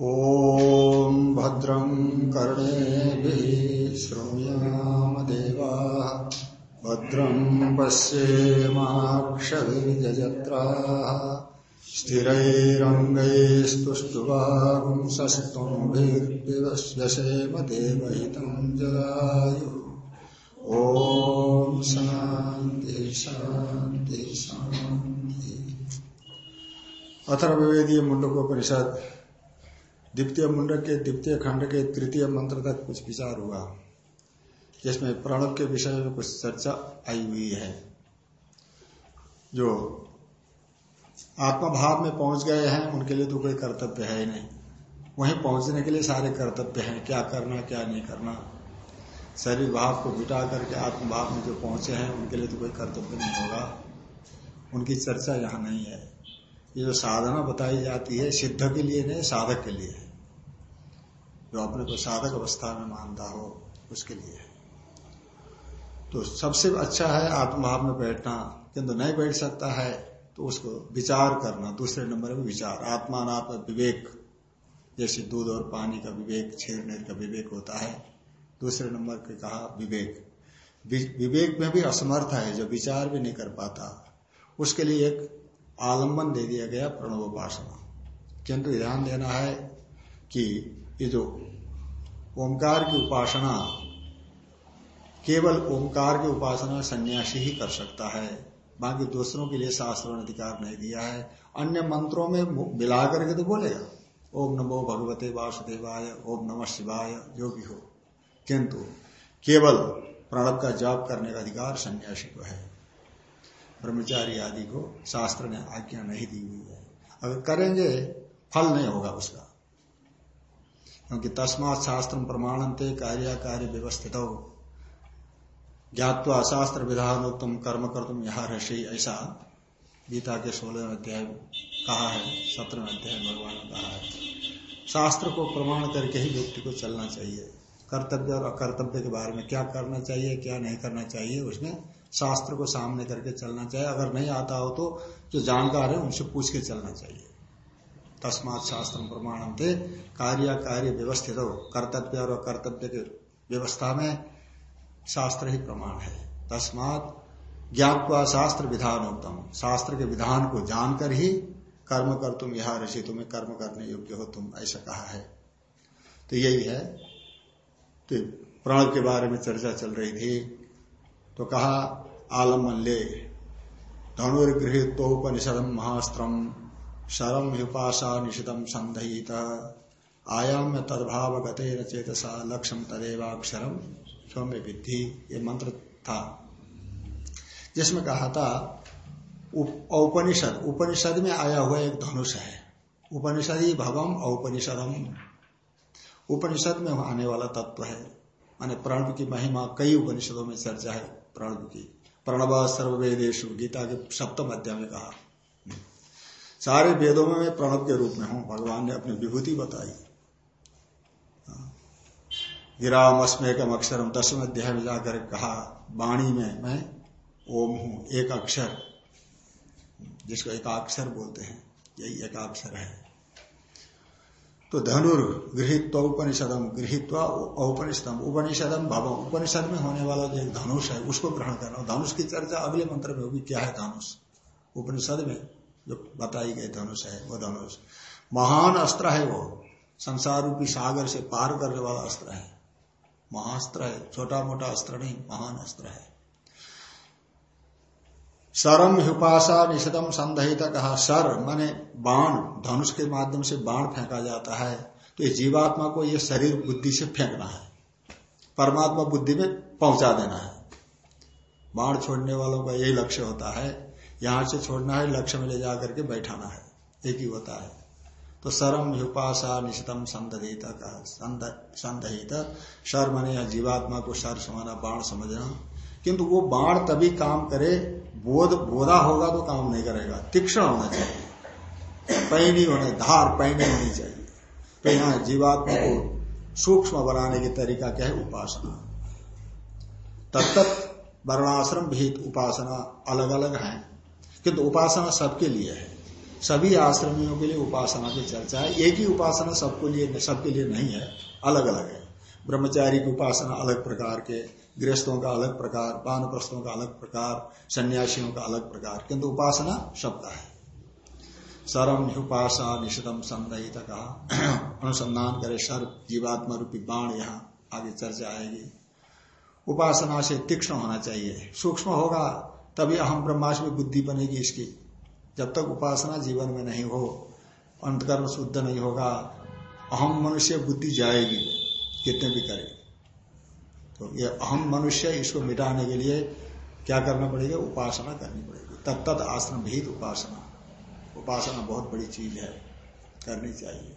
ॐ भद्रं कर्णेभिः शृणुयामदेवाः भद्रं पश्येमाक्षविजयत्राः। स्थिरैरङ्गैस्तुष्टुवागुंसस्तुभिर्विवस्यसेम देवहितं जगायुः ॐ शान्ति शान्ति शान्ति। अथर्वेदीय मुंडकोपनिषद द्वितीय मुंडक के, द्वितीय खंड के, तृतीय मंत्र तक कुछ विचार हुआ, जिसमें प्रणव के विषय में कुछ चर्चा आई हुई है, जो आत्मभाव में पहुँच गए हैं, उनके लिए तो कोई कर्तव्य है ही नहीं। वहीं पहुँचने के लिए सारे कर्तव्य हैं, क्या करना, क्या नहीं करना। शरीर भाव को बिटा करके आत्मभाव में जो पहुँचे हैं, उनके लिए तो कोई कर्तव्य नहीं होगा। उनकी चर्चा यहाँ नहीं है। ये जो साधना बताई जाती है, सिद्ध के लिए नहीं, साधक के लिए है। जो अपने को साधक अवस्था में मानता हो उसके लिए तो सबसे अच्छा है आत्मभाव में बैठना। किंतु नहीं बैठ सकता है तो उसको विचार करना, दूसरे नंबर में विचार। आत्मा नात्म विवेक, जैसे दूध और पानी का विवेक, छेड़ने का विवेक होता है। दूसरे नंबर के कहा, विवेक। विवेक में भी असमर्थ है, जो विचार भी नहीं कर पाता। उसके लिए एक आलंबन दे दिया गया प्रणव उपासना किंतु ध्यान देना है कि ये जो ओंकार की उपासना केवल ओंकार की उपासना सन्यासी ही कर सकता है। बाकी दूसरों के लिए शास्त्रों ने अधिकार नहीं दिया है। अन्य मंत्रों में मिला करके तो बोलेगा, ओम नमो भगवते वासुदेवाय, ओम नमः शिवाय जो भी हो। किंतु केवल प्रणव का जाप करने का अधिकार सन्यासी को है। ब्रह्मचारी आदि को शास्त्र ने आज्ञा नहीं दी हुई है। अगर करेंगे, फल नहीं होगा उसका। क्योंकि तस्मात शास्त्र प्रमाणनते कार्य कार्य व्यवस्थित। हो ज्ञातवा शास्त्र विधानोत्तम कर्म कर तुम यहाँ ऋषि, ऐसा गीता के सोलह अध्याय कहा है सत्रह अध्याय भगवान ने कहा है। शास्त्र को प्रमाण करके ही व्यक्ति को चलना चाहिए। कर्तव्य और अकर्तव्य के बारे में क्या करना चाहिए, क्या नहीं करना चाहिए, उसमें शास्त्र को सामने करके चलना चाहिए। अगर नहीं आता हो तो जो जानकार है उनसे पूछ के चलना चाहिए। तस्मात शास्त्र प्रमाण थे कार्य कार्य व्यवस्थित हो कर्तव्य और कर्तव्य के व्यवस्था में शास्त्र ही प्रमाण है। तस्मात ज्ञातवा शास्त्र विधान उत्तम। शास्त्र के विधान को जानकर ही कर्म कर तुम यह ऋषि, तुम्हें कर्म करने योग्य हो तुम, ऐसा कहा है। तो यही है। तो प्रणव के बारे में चर्चा चल रही थी। तो कहा, आलंबन ले। धनुर्गृहितोपनिषदम महास्त्रम। शरम युपाशा निषितम संधयित। आयाम्य तदभाव गते चेतसा लक्ष्यम तदेवाक्षरम सौम्य विद्धि ये मंत्र था। जिसमें कहा था औपनिषद। उपनिषद में आया हुआ एक धनुष है। उपनिषद ही भवम, औपनिषदम। उपनिषद में आने वाला तत्व है। माने प्रणव की महिमा कई उपनिषदों में चर्चा है। प्रणव की। प्रणव सर्ववेदेशु गीता के सप्तम अध्याय में कहा। सारे वेदों में मैं प्रणव के रूप में हूँ। भगवान ने अपनी विभूति बताई। गिराम अस्मेकम अक्षरम दसवें अध्याय में जाकर कहा, वाणी में मैं ओम हूँ, एक अक्षर, जिसको एकाक्षर बोलते हैं। यही एकाक्षर है। तो धनुर गृहित उपनिषदम गृहित औपनिषदम उपनिषदम भव। उपनिषद में होने वाला जो एक धनुष है, उसको ग्रहण करना। धनुष की चर्चा अगले मंत्र में होगी, क्या है धनुष? उपनिषद में जो बताई गई धनुष है, वो धनुष। महान अस्त्र है वो। संसार रूपी सागर से पार करने वाला अस्त्र है। महास्त्र है छोटा मोटा अस्त्र नहीं, महान अस्त्र है। सरम हुपासा निषदम संदहित कहा सर माने बाण, धनुष के माध्यम से बाण फेंका जाता है। तो ये जीवात्मा को ये शरीर बुद्धि से फेंकना है। परमात्मा बुद्धि में पहुँचा देना है। बाण छोड़ने वालों का यही लक्ष्य होता है यहाँ से छोड़ना है, लक्ष्य में ले जाकर के बैठाना है। एक ही होता है। तो सरम हुपासा निशितम संदहित संदहित। सर माने जीवात्मा को सर समाना बाण समझना। किंतु वो बाण तभी काम करे, बोध, बोधा होगा तो काम नहीं करेगा। तीक्ष्ण होना चाहिए। पैनी होने, धार पैनी होनी चाहिए। तो यहाँ जीवात्मा को सूक्ष्म बनाने के तरीका क्या है? उपासना। तत्त वर्णाश्रम भीत उपासना अलग अलग है। किंतु उपासना सबके लिए है। सभी आश्रमियों के लिए उपासना की चर्चा है। एक ही उपासना सबको लिए, सबके लिए नहीं है अलग अलग है। ब्रह्मचारी की उपासना अलग प्रकार के, गृहस्थों का अलग प्रकार, पानप्रस्थों का अलग प्रकार, सन्यासियों का अलग प्रकार। किंतु उपासना सबका है। सरम उपासना निषितम संदहित कहा अनुसंधान करे सर जीवात्मा रूपी बाण यहाँ आगे चर्चा आएगी। उपासना से तीक्ष्ण होना चाहिए। सूक्ष्म होगा तभी अहम ब्रह्माश में बुद्धि बनेगी इसकी। जब तक उपासना जीवन में नहीं हो, अंतकर्म शुद्ध नहीं होगा, अहम मनुष्य बुद्धि जाएगी कितने भी करे। तो ये अहम मनुष्य इसको मिटाने के लिए क्या करना पड़ेगा? उपासना करनी पड़ेगी। तत्त आश्रम भी उपासना। उपासना बहुत बड़ी चीज़ है, करनी चाहिए।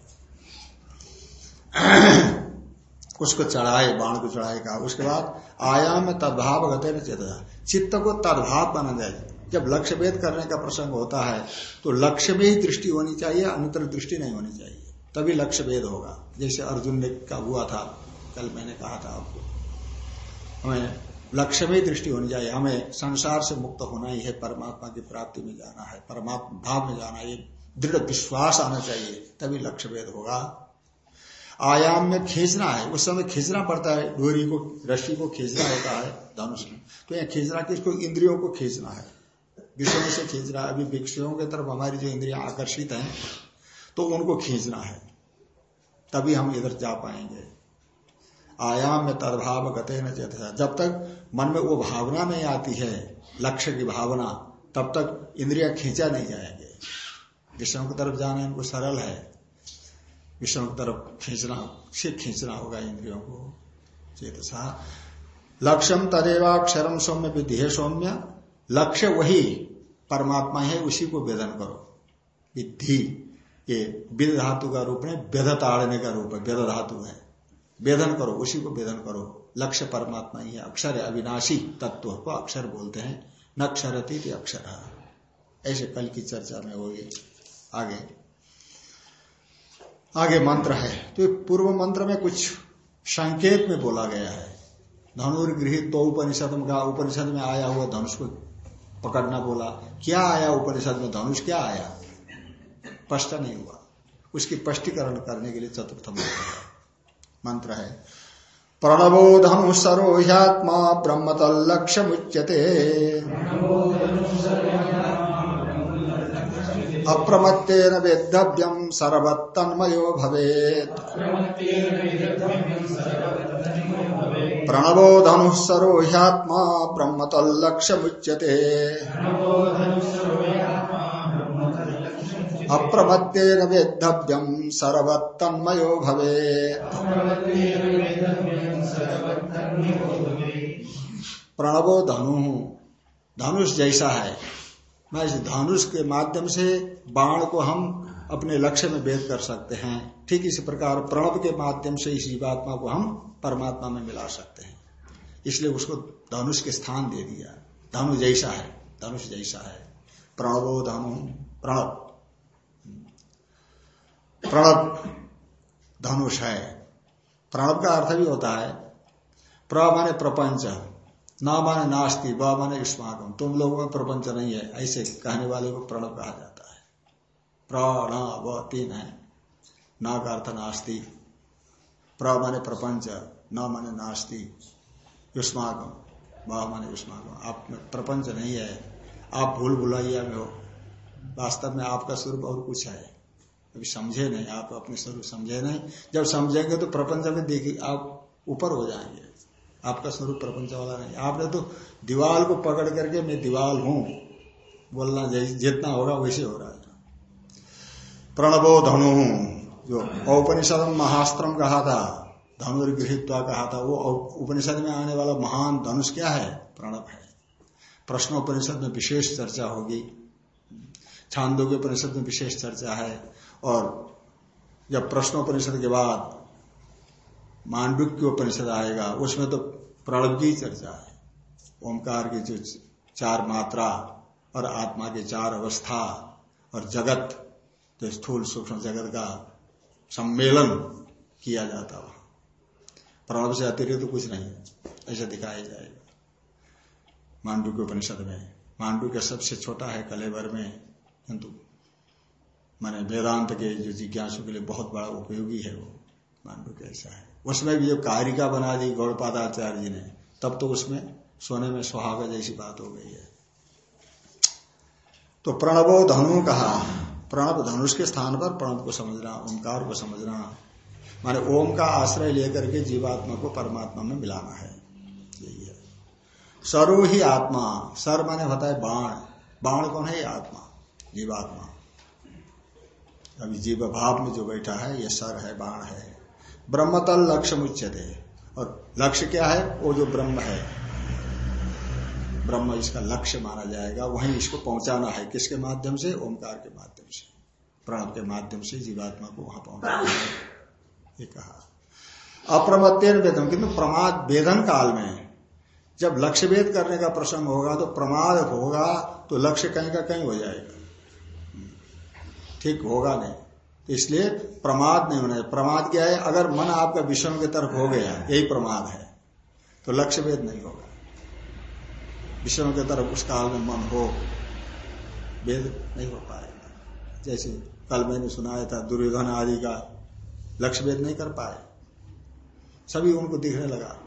उसको चढ़ाए, बाण को चढ़ाए कहा। उसके बाद आयाम तदभाव गते चेता। चित्त को तदभाव बना जाए। जब लक्ष्य भेद करने का प्रसंग होता है तो लक्ष्य में ही दृष्टि होनी चाहिए अन्यत्र दृष्टि नहीं होनी चाहिए। तभी लक्ष्य भेद होगा। जैसे अर्जुन ने का हुआ था, कल मैंने कहा था आपको। हमें लक्ष्य में ही दृष्टि होनी चाहिए। हमें संसार से मुक्त होना ही है, परमात्मा की प्राप्ति में जाना है, परमात्मा भाव में जाना है। दृढ़ विश्वास आना चाहिए, तभी लक्ष्य भेद होगा। आयाम में खींचना है, उस समय खींचना पड़ता है, डोरी को, रस्सी को खींचना होता है, धनुष में तो यहाँ खींचना किसको, इंद्रियों को खींचना है। विषयों से खींचना है। अभी विषयों की तरफ़ हमारी जो इंद्रिया आकर्षित हैं तो उनको खींचना है। तभी हम इधर जा पाएँगे। आयाम में तदभाव गते न जब तक मन में वो भावना नहीं आती है, लक्ष्य की भावना, तब तक इंद्रिया खींचा नहीं जाएँगे। विषयों की तरफ़ जाना इनको सरल है। विषयों की तरफ़ खींचना से खींचना होगा इंद्रियों को। चेतसा लक्ष्यम तदेवाक्षरम सौम्य विधि है सौम्य, लक्ष्य वही परमात्मा है, उसी को वेदन करो। विधि ये विद धातु का रूप में वेद ताड़ने का रूप है, वेद धातु है। वेदन करो, उसी को वेदन करो। लक्ष्य परमात्मा ही है, अक्षर है अविनाशी, तत्व को अक्षर बोलते हैं। नक्षरती अक्षर। ऐसे कल की चर्चा में होगी। आगे। आगे मंत्र है। तो पूर्व मंत्र में कुछ संकेत में बोला गया है। धनुर्गृहित तो उपनिषद का उपनिषद में आया हुआ धनुष को पकड़ना बोला। क्या आया उपनिषद में? धनुष क्या आया? स्पष्ट नहीं हुआ। उसकी स्पष्टीकरण करने के लिए चतुर्थ मंत्र है। प्रणवो धनु सरोह्यात्मा ब्रह्म तलक्ष्य मुच्यते अप्रमत्तेन वेद्धव्यम। सर्वतन्मयो भवेत्। प्रणवो धनुः सरो ह्यात्मा ब्रह्म तल्लक्ष्यमुच्यते अप्रमत्तेन वेद्धव्यम सर्वतन्मयो भवेत्। प्रणवो धनु। धनुष जैसा है। मैं इस धनुष के माध्यम से बाण को हम अपने लक्ष्य में भेद कर सकते हैं। ठीक इसी प्रकार प्रणव के माध्यम से इस जीवात्मा को हम परमात्मा में मिला सकते हैं। इसलिए उसको धनुष के स्थान दे दिया। धनु जैसा है, धनुष जैसा है। प्रणवो धनु प्रणव प्रणव धनुष है। प्रणव का अर्थ भी होता है प्र माने प्रपंच, ना माने नास्ती, ब माने युष्माकम तुम लोगों में प्रपंच नहीं है, ऐसे कहने वाले को प्रणव कहा जाता प्रण व तीन है ना। का अर्थ नास्ती प्र माने प्रपंच न माने नास्ती। युष्माकम ब माने युष्माकम। आप में प्रपंच नहीं है। आप भूल भुलाइया में हो। वास्तव में आपका स्वरूप और कुछ है। अभी समझे नहीं। आप अपने स्वरूप समझे नहीं। जब समझेंगे तो प्रपंच में देखिए, आप ऊपर हो जाएँगे। आपका स्वरूप प्रपंच वाला नहीं। आपने तो दीवाल को पकड़ करके मैं दीवाल हूँ। बोलना जितना होगा वैसे हो रहा है प्रणबो धनु। जो औपनिषद महास्त्रम कहा था, धनुर्गृहित्वा कहा था, वो उपनिषद में आने वाला महान धनुष क्या है? प्रणव है। प्रश्नोपनिषद में विशेष चर्चा होगी। छांदो के उपनिषद में विशेष चर्चा है। और जब प्रश्नोपनिषद के बाद मांडुक्य उपनिषद आएगा, उसमें तो प्रणव की चर्चा है। ओंकार की जो चार मात्रा और आत्मा के चार अवस्था और जगत जो स्थूल सूक्ष्म जगत का सम्मेलन किया जाता वहाँ। प्रणव से अतिरिक्त तो कुछ नहीं, ऐसा दिखाया जाएगा। मांडू के उपनिषद में, मांडू के सबसे छोटा है कलेवर में, किंतु माने वेदांत के जो जिज्ञासु के लिए बहुत बड़ा उपयोगी है वो मांडू कैसा है। उसमें भी जो कारिका बना दी गौड़पादाचार्य जी ने, तब तो उसमें सोने में सुहागा जैसी बात हो गई है। तो प्रणवो धनु कहा प्रणव धनुष के स्थान पर प्रणव को समझना, ओंकार को समझना, माने ओम का आश्रय लेकर के जीवात्मा को परमात्मा में मिलाना है। यही है। सरो ही आत्मा सर माने होता है बाण। बाण कौन है? आत्मा, जीवात्मा। अभी जीव भाव में जो बैठा है, ये सर है, बाण है। ब्रह्मतल लक्ष्य मुच्यते। और लक्ष्य क्या है? वो जो ब्रह्म है। ब्रह्म इसका लक्ष्य माना जाएगा, वहीं इसको पहुंचाना है किसके माध्यम से? ओंकार के माध्यम से। प्रणव के माध्यम से जीवात्मा को वहाँ पहुंचाना है। ये कहा। अप्रमत्य वेदन किंतु प्रमाद वेदन काल में जब लक्ष्य भेद करने का प्रसंग होगा तो प्रमाद होगा तो लक्ष्य कहीं का कहीं हो जाएगा। ठीक होगा नहीं। तो इसलिए प्रमाद नहीं होना प्रमाद क्या है? अगर मन आपका विषम की तरफ़ हो गया, यही प्रमाद है तो लक्ष्य भेद नहीं होगा। विषम की तरफ़ उस काल में मन हो वेद नहीं हो पाएगा। जैसे कल मैंने सुनाया था, दुर्योधन आदि का लक्ष्य वेद नहीं कर पाए। सभी उनको दिखने लगा।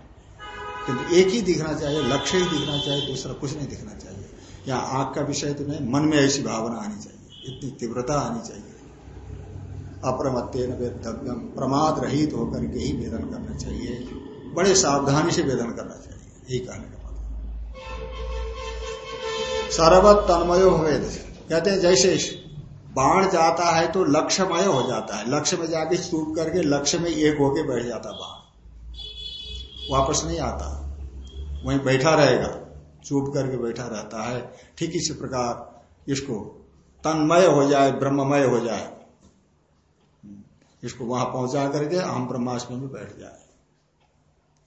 किंतु एक ही दिखना चाहिए, लक्ष्य ही दिखना चाहिए, दूसरा कुछ नहीं दिखना चाहिए। यहाँ आग का विषय तो नहीं, मन में ऐसी भावना आनी चाहिए, इतनी तीव्रता आनी चाहिए। अप्रमत्तेन वेदव्यम प्रमाद रहित होकर के ही वेदन करना चाहिए। बड़े सावधानी से वेदन करना चाहिए, यही कहने का सर्वत तन्मयो वेद कहते हैं, जैसे बाण जाता है तो लक्ष्यमय हो जाता है। लक्ष्य में जाके चूप करके लक्ष्य में एक होके बैठ जाता बाण। वापस नहीं आता। वहीं बैठा रहेगा। चूप करके बैठा रहता है। ठीक इसी प्रकार इसको तन्मय हो जाए, ब्रह्ममय हो जाए। इसको वहाँ पहुँचा करके हम ब्रह्मास्म में बैठ जाए।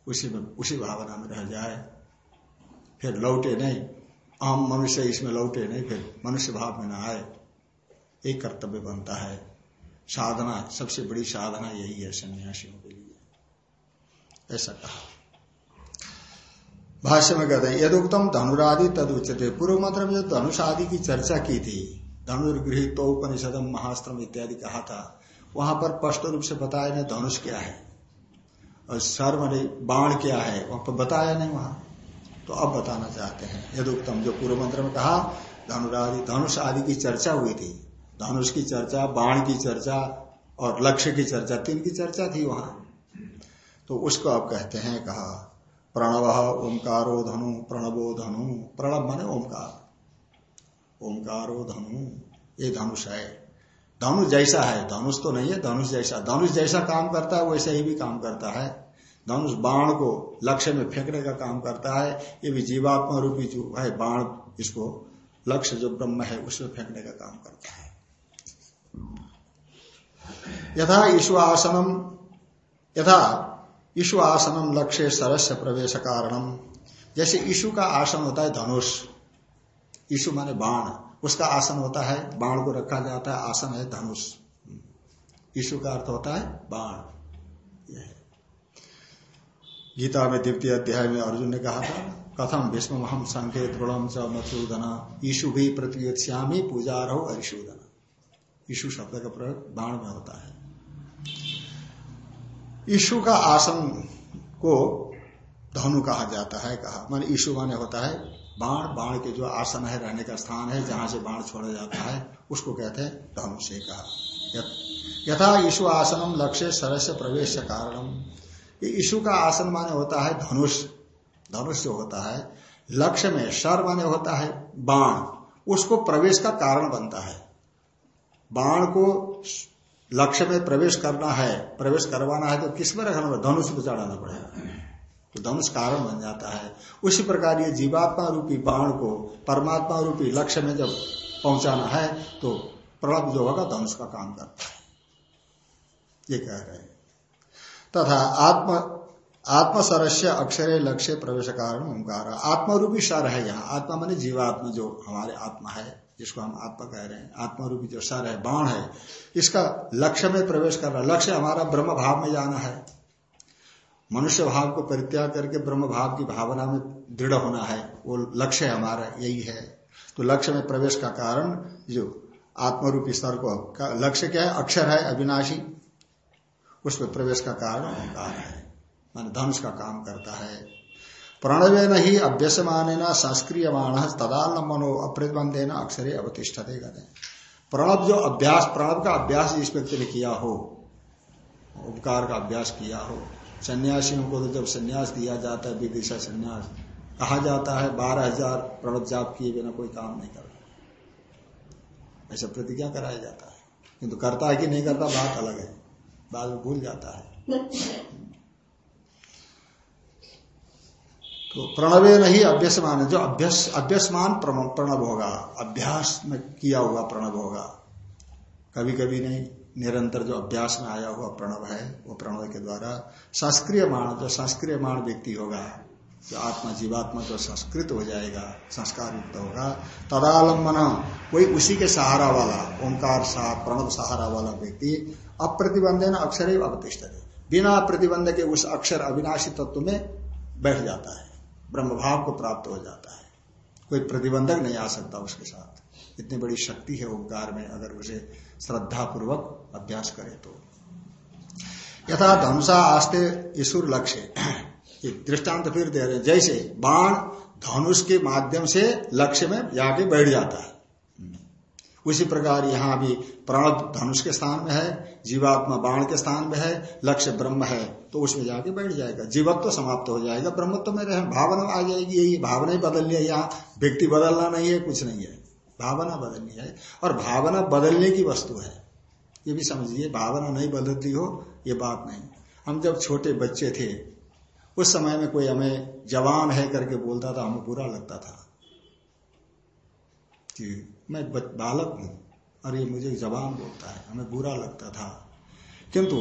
उसी में, उसी भावना में रह जाए। फिर लौटे नहीं। अहम मनुष्य इसमें लौटे नहीं, फिर मनुष्य भाव में ना आए। एक कर्तव्य बनता है। साधना, सबसे बड़ी साधना यही है सन्यासियों के लिए। ऐसा कहा। भाष्य में कहते हैं, यदुक्तम धनुरादि तद उच्चते पूर्व मंत्र में जो धनुष आदि की चर्चा की थी, धनुर्गृहित तो उपनिषदम महास्त्रम इत्यादि कहा था, वहाँ पर स्पष्ट रूप से बताया नहीं, धनुष क्या है? और सर्व बाण क्या है? वहाँ पर बताया नहीं वहाँ। तो अब बताना चाहते हैं। यदुक्तम, जो पूर्व मंत्र में कहा, धनुरादि, धनुष आदि की चर्चा हुई थी। धनुष की चर्चा, बाण की चर्चा और लक्ष्य की चर्चा, तीन की चर्चा थी वहाँ। तो उसको अब कहते हैं, कहा, प्रणव ओंकारो धनु, प्रणवो धनु, प्रणव माने ओंकार। ओंकारो धनु, ये धनुष है। धनुष जैसा है, धनुष तो नहीं है, धनुष जैसा। धनुष जैसा काम करता है, वैसे ही भी काम करता है। धनुष बाण को लक्ष्य में फेंकने का काम करता है, ये भी जीवात्मा रूपी जो है बाण, इसको लक्ष्य जो ब्रह्म है, उसमें फेंकने का काम करता है। यथा ईशु आसनम, यथा ईशु आसनम लक्ष्य सरस्य प्रवेश कारणम। जैसे ईशु का आसन होता है धनुष, ईशु माने बाण, उसका आसन होता है, बाण को रखा जाता है, आसन है धनुष। ईशु का अर्थ होता है बाण। गीता में द्वितीय अध्याय में अर्जुन ने कहा था, कथम भीष्म हम संकेत द्रोणम च मधुसूदना ईशु भी श्यामी पूजा रहो अरिशूदन। ईशु शब्द का प्रयोग बाण में होता है। ईशु का आसन को धनु कहा जाता है, कहा। मान ईशु माने होता है बाण बाण के जो आसन है, रहने का स्थान है, जहाँ से बाण छोड़ा जाता है, उसको कहते हैं धनुष कहा। यथा ईशु आसनम लक्ष्य सरस्य प्रवेश कारणम ये ईशु का आसन माने होता है धनुष। धनुष जो होता है, लक्ष्य में शर माने होता है बाण। उसको प्रवेश का कारण बनता है। बाण को लक्ष्य में प्रवेश करना है, प्रवेश करवाना है तो किसमें रखना पड़ेगा धनुष को चढ़ाना पड़ेगा। तो धनुष कारण बन जाता है। उसी प्रकार ये जीवात्मा रूपी बाण को परमात्मा रूपी लक्ष्य में जब पहुंचाना है तो प्रणव जो होगा, धनुष का काम करता है। ये कह रहे हैं। तथा आत्म, आत्मसरस्य अक्षरे लक्ष्य प्रवेश कारण ओंकार। आत्मरूपी सर है यहाँ। आत्मा मानी जीवात्मा जो हमारे आत्मा है, जिसको हम आत्मा कह रहे हैं। आत्मरूपी जो सर है, बाण है, इसका लक्ष्य में प्रवेश कर करना लक्ष्य हमारा ब्रह्म भाव में जाना है। मनुष्य भाव को परित्याग करके ब्रह्म भाव की भावना में दृढ़ होना है। वो लक्ष्य हमारा, यही है। तो लक्ष्य में प्रवेश का कारण, जो आत्मरूपी स्तर को लक्ष्य क्या है? अक्षर है, अविनाशी। उसमें प्रवेश का कारण ओंकार है, मान धनुष का काम करता है। प्रणवे न ही अभ्यसमान संस्क्रियमाण तदाल मनो अप्रतिबंधे न अक्षरे अवतिष्ठते कहते प्रणव जो अभ्यास, प्रणव का अभ्यास जिस व्यक्ति ने किया हो, उपकार का अभ्यास किया हो, सन्यासियों को तो जब सन्यास दिया जाता है, विदिशा सन्यास, कहा जाता है, बारह हज़ार प्रणव जाप किए बिना कोई काम नहीं करता। ऐसा प्रतिज्ञा कराया जाता है। किंतु करता है कि नहीं करता, बात अलग है। बाद में भूल जाता है। तो प्रणवे नहीं अभ्यसमान है, जो अभ्यस, अभ्यसमान प्रणव होगा, अभ्यास में किया हुआ प्रणव होगा। कभी कभी नहीं, निरंतर जो अभ्यास में आया हुआ प्रणव है, वो प्रणव के द्वारा संस्क्रिय मान, जो संस्क्रिय मान व्यक्ति होगा, जो आत्मा, जीवात्मा जो संस्कृत हो जाएगा, संस्कार युक्त होगा तदालंबन वही उसी के सहारा वाला, ओंकार सहा प्रणव सहारा वाला व्यक्ति अप्रतिबंधन अक्षर ही अवतिष्ठ बिना प्रतिबंध के उस अक्षर अविनाशी तत्व में बैठ जाता है। ब्रह्म भाव को प्राप्त हो जाता है। कोई प्रतिबंधक नहीं आ सकता उसके साथ। इतनी बड़ी शक्ति है ओंकार में, अगर उसे श्रद्धा पूर्वक अभ्यास करे तो। यथा धनुषा आस्ते ईश्वर लक्ष्य दृष्टांत फिर दे रहे जैसे बाण धनुष के माध्यम से लक्ष्य में जाके बैठ जाता है। उसी प्रकार यहाँ भी प्राण धनुष के स्थान में है, जीवात्मा बाण के स्थान में है, लक्ष्य ब्रह्म है तो उसमें जाके बैठ जाएगा। जीवत्व तो समाप्त हो जाएगा, ब्रह्मत्व में रहे, भावना आ जाएगी यही, भावना ही बदलनी है यहाँ। व्यक्ति बदलना नहीं है, कुछ नहीं है। भावना बदलनी है, और भावना बदलने की वस्तु है। ये भी समझिए, भावना नहीं बदलती हो, ये बात नहीं। हम जब छोटे बच्चे थे, उस समय में कोई हमें जवान है करके बोलता था हमें बुरा लगता था। कि मैं बालक हूँ, और ये मुझे जवान बोलता है, हमें बुरा लगता था। किंतु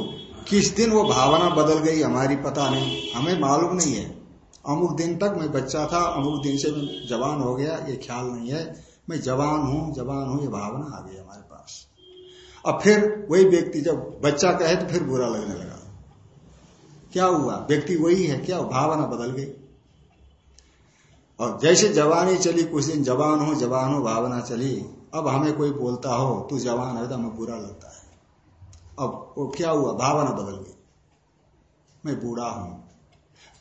किस दिन वो भावना बदल गई हमारी पता नहीं, हमें मालूम नहीं है। अमुक दिन तक मैं बच्चा था, अमुक दिन से मैं जवान हो गया, ये ख्याल नहीं है। मैं जवान हूँ जवान हूँ, ये भावना आ गई हमारे पास। अब फिर वही व्यक्ति जब बच्चा कहे तो फिर बुरा लगने लगा। क्या हुआ? व्यक्ति वही है, क्या भावना बदल गई? और जैसे जवानी चली, कुछ दिन जवान हो जवान हो भावना चली, अब हमें कोई बोलता हो, तू जवान है तो हमें बुरा लगता है। अब वो क्या हुआ? भावना बदल गई। मैं बूढ़ा हूँ।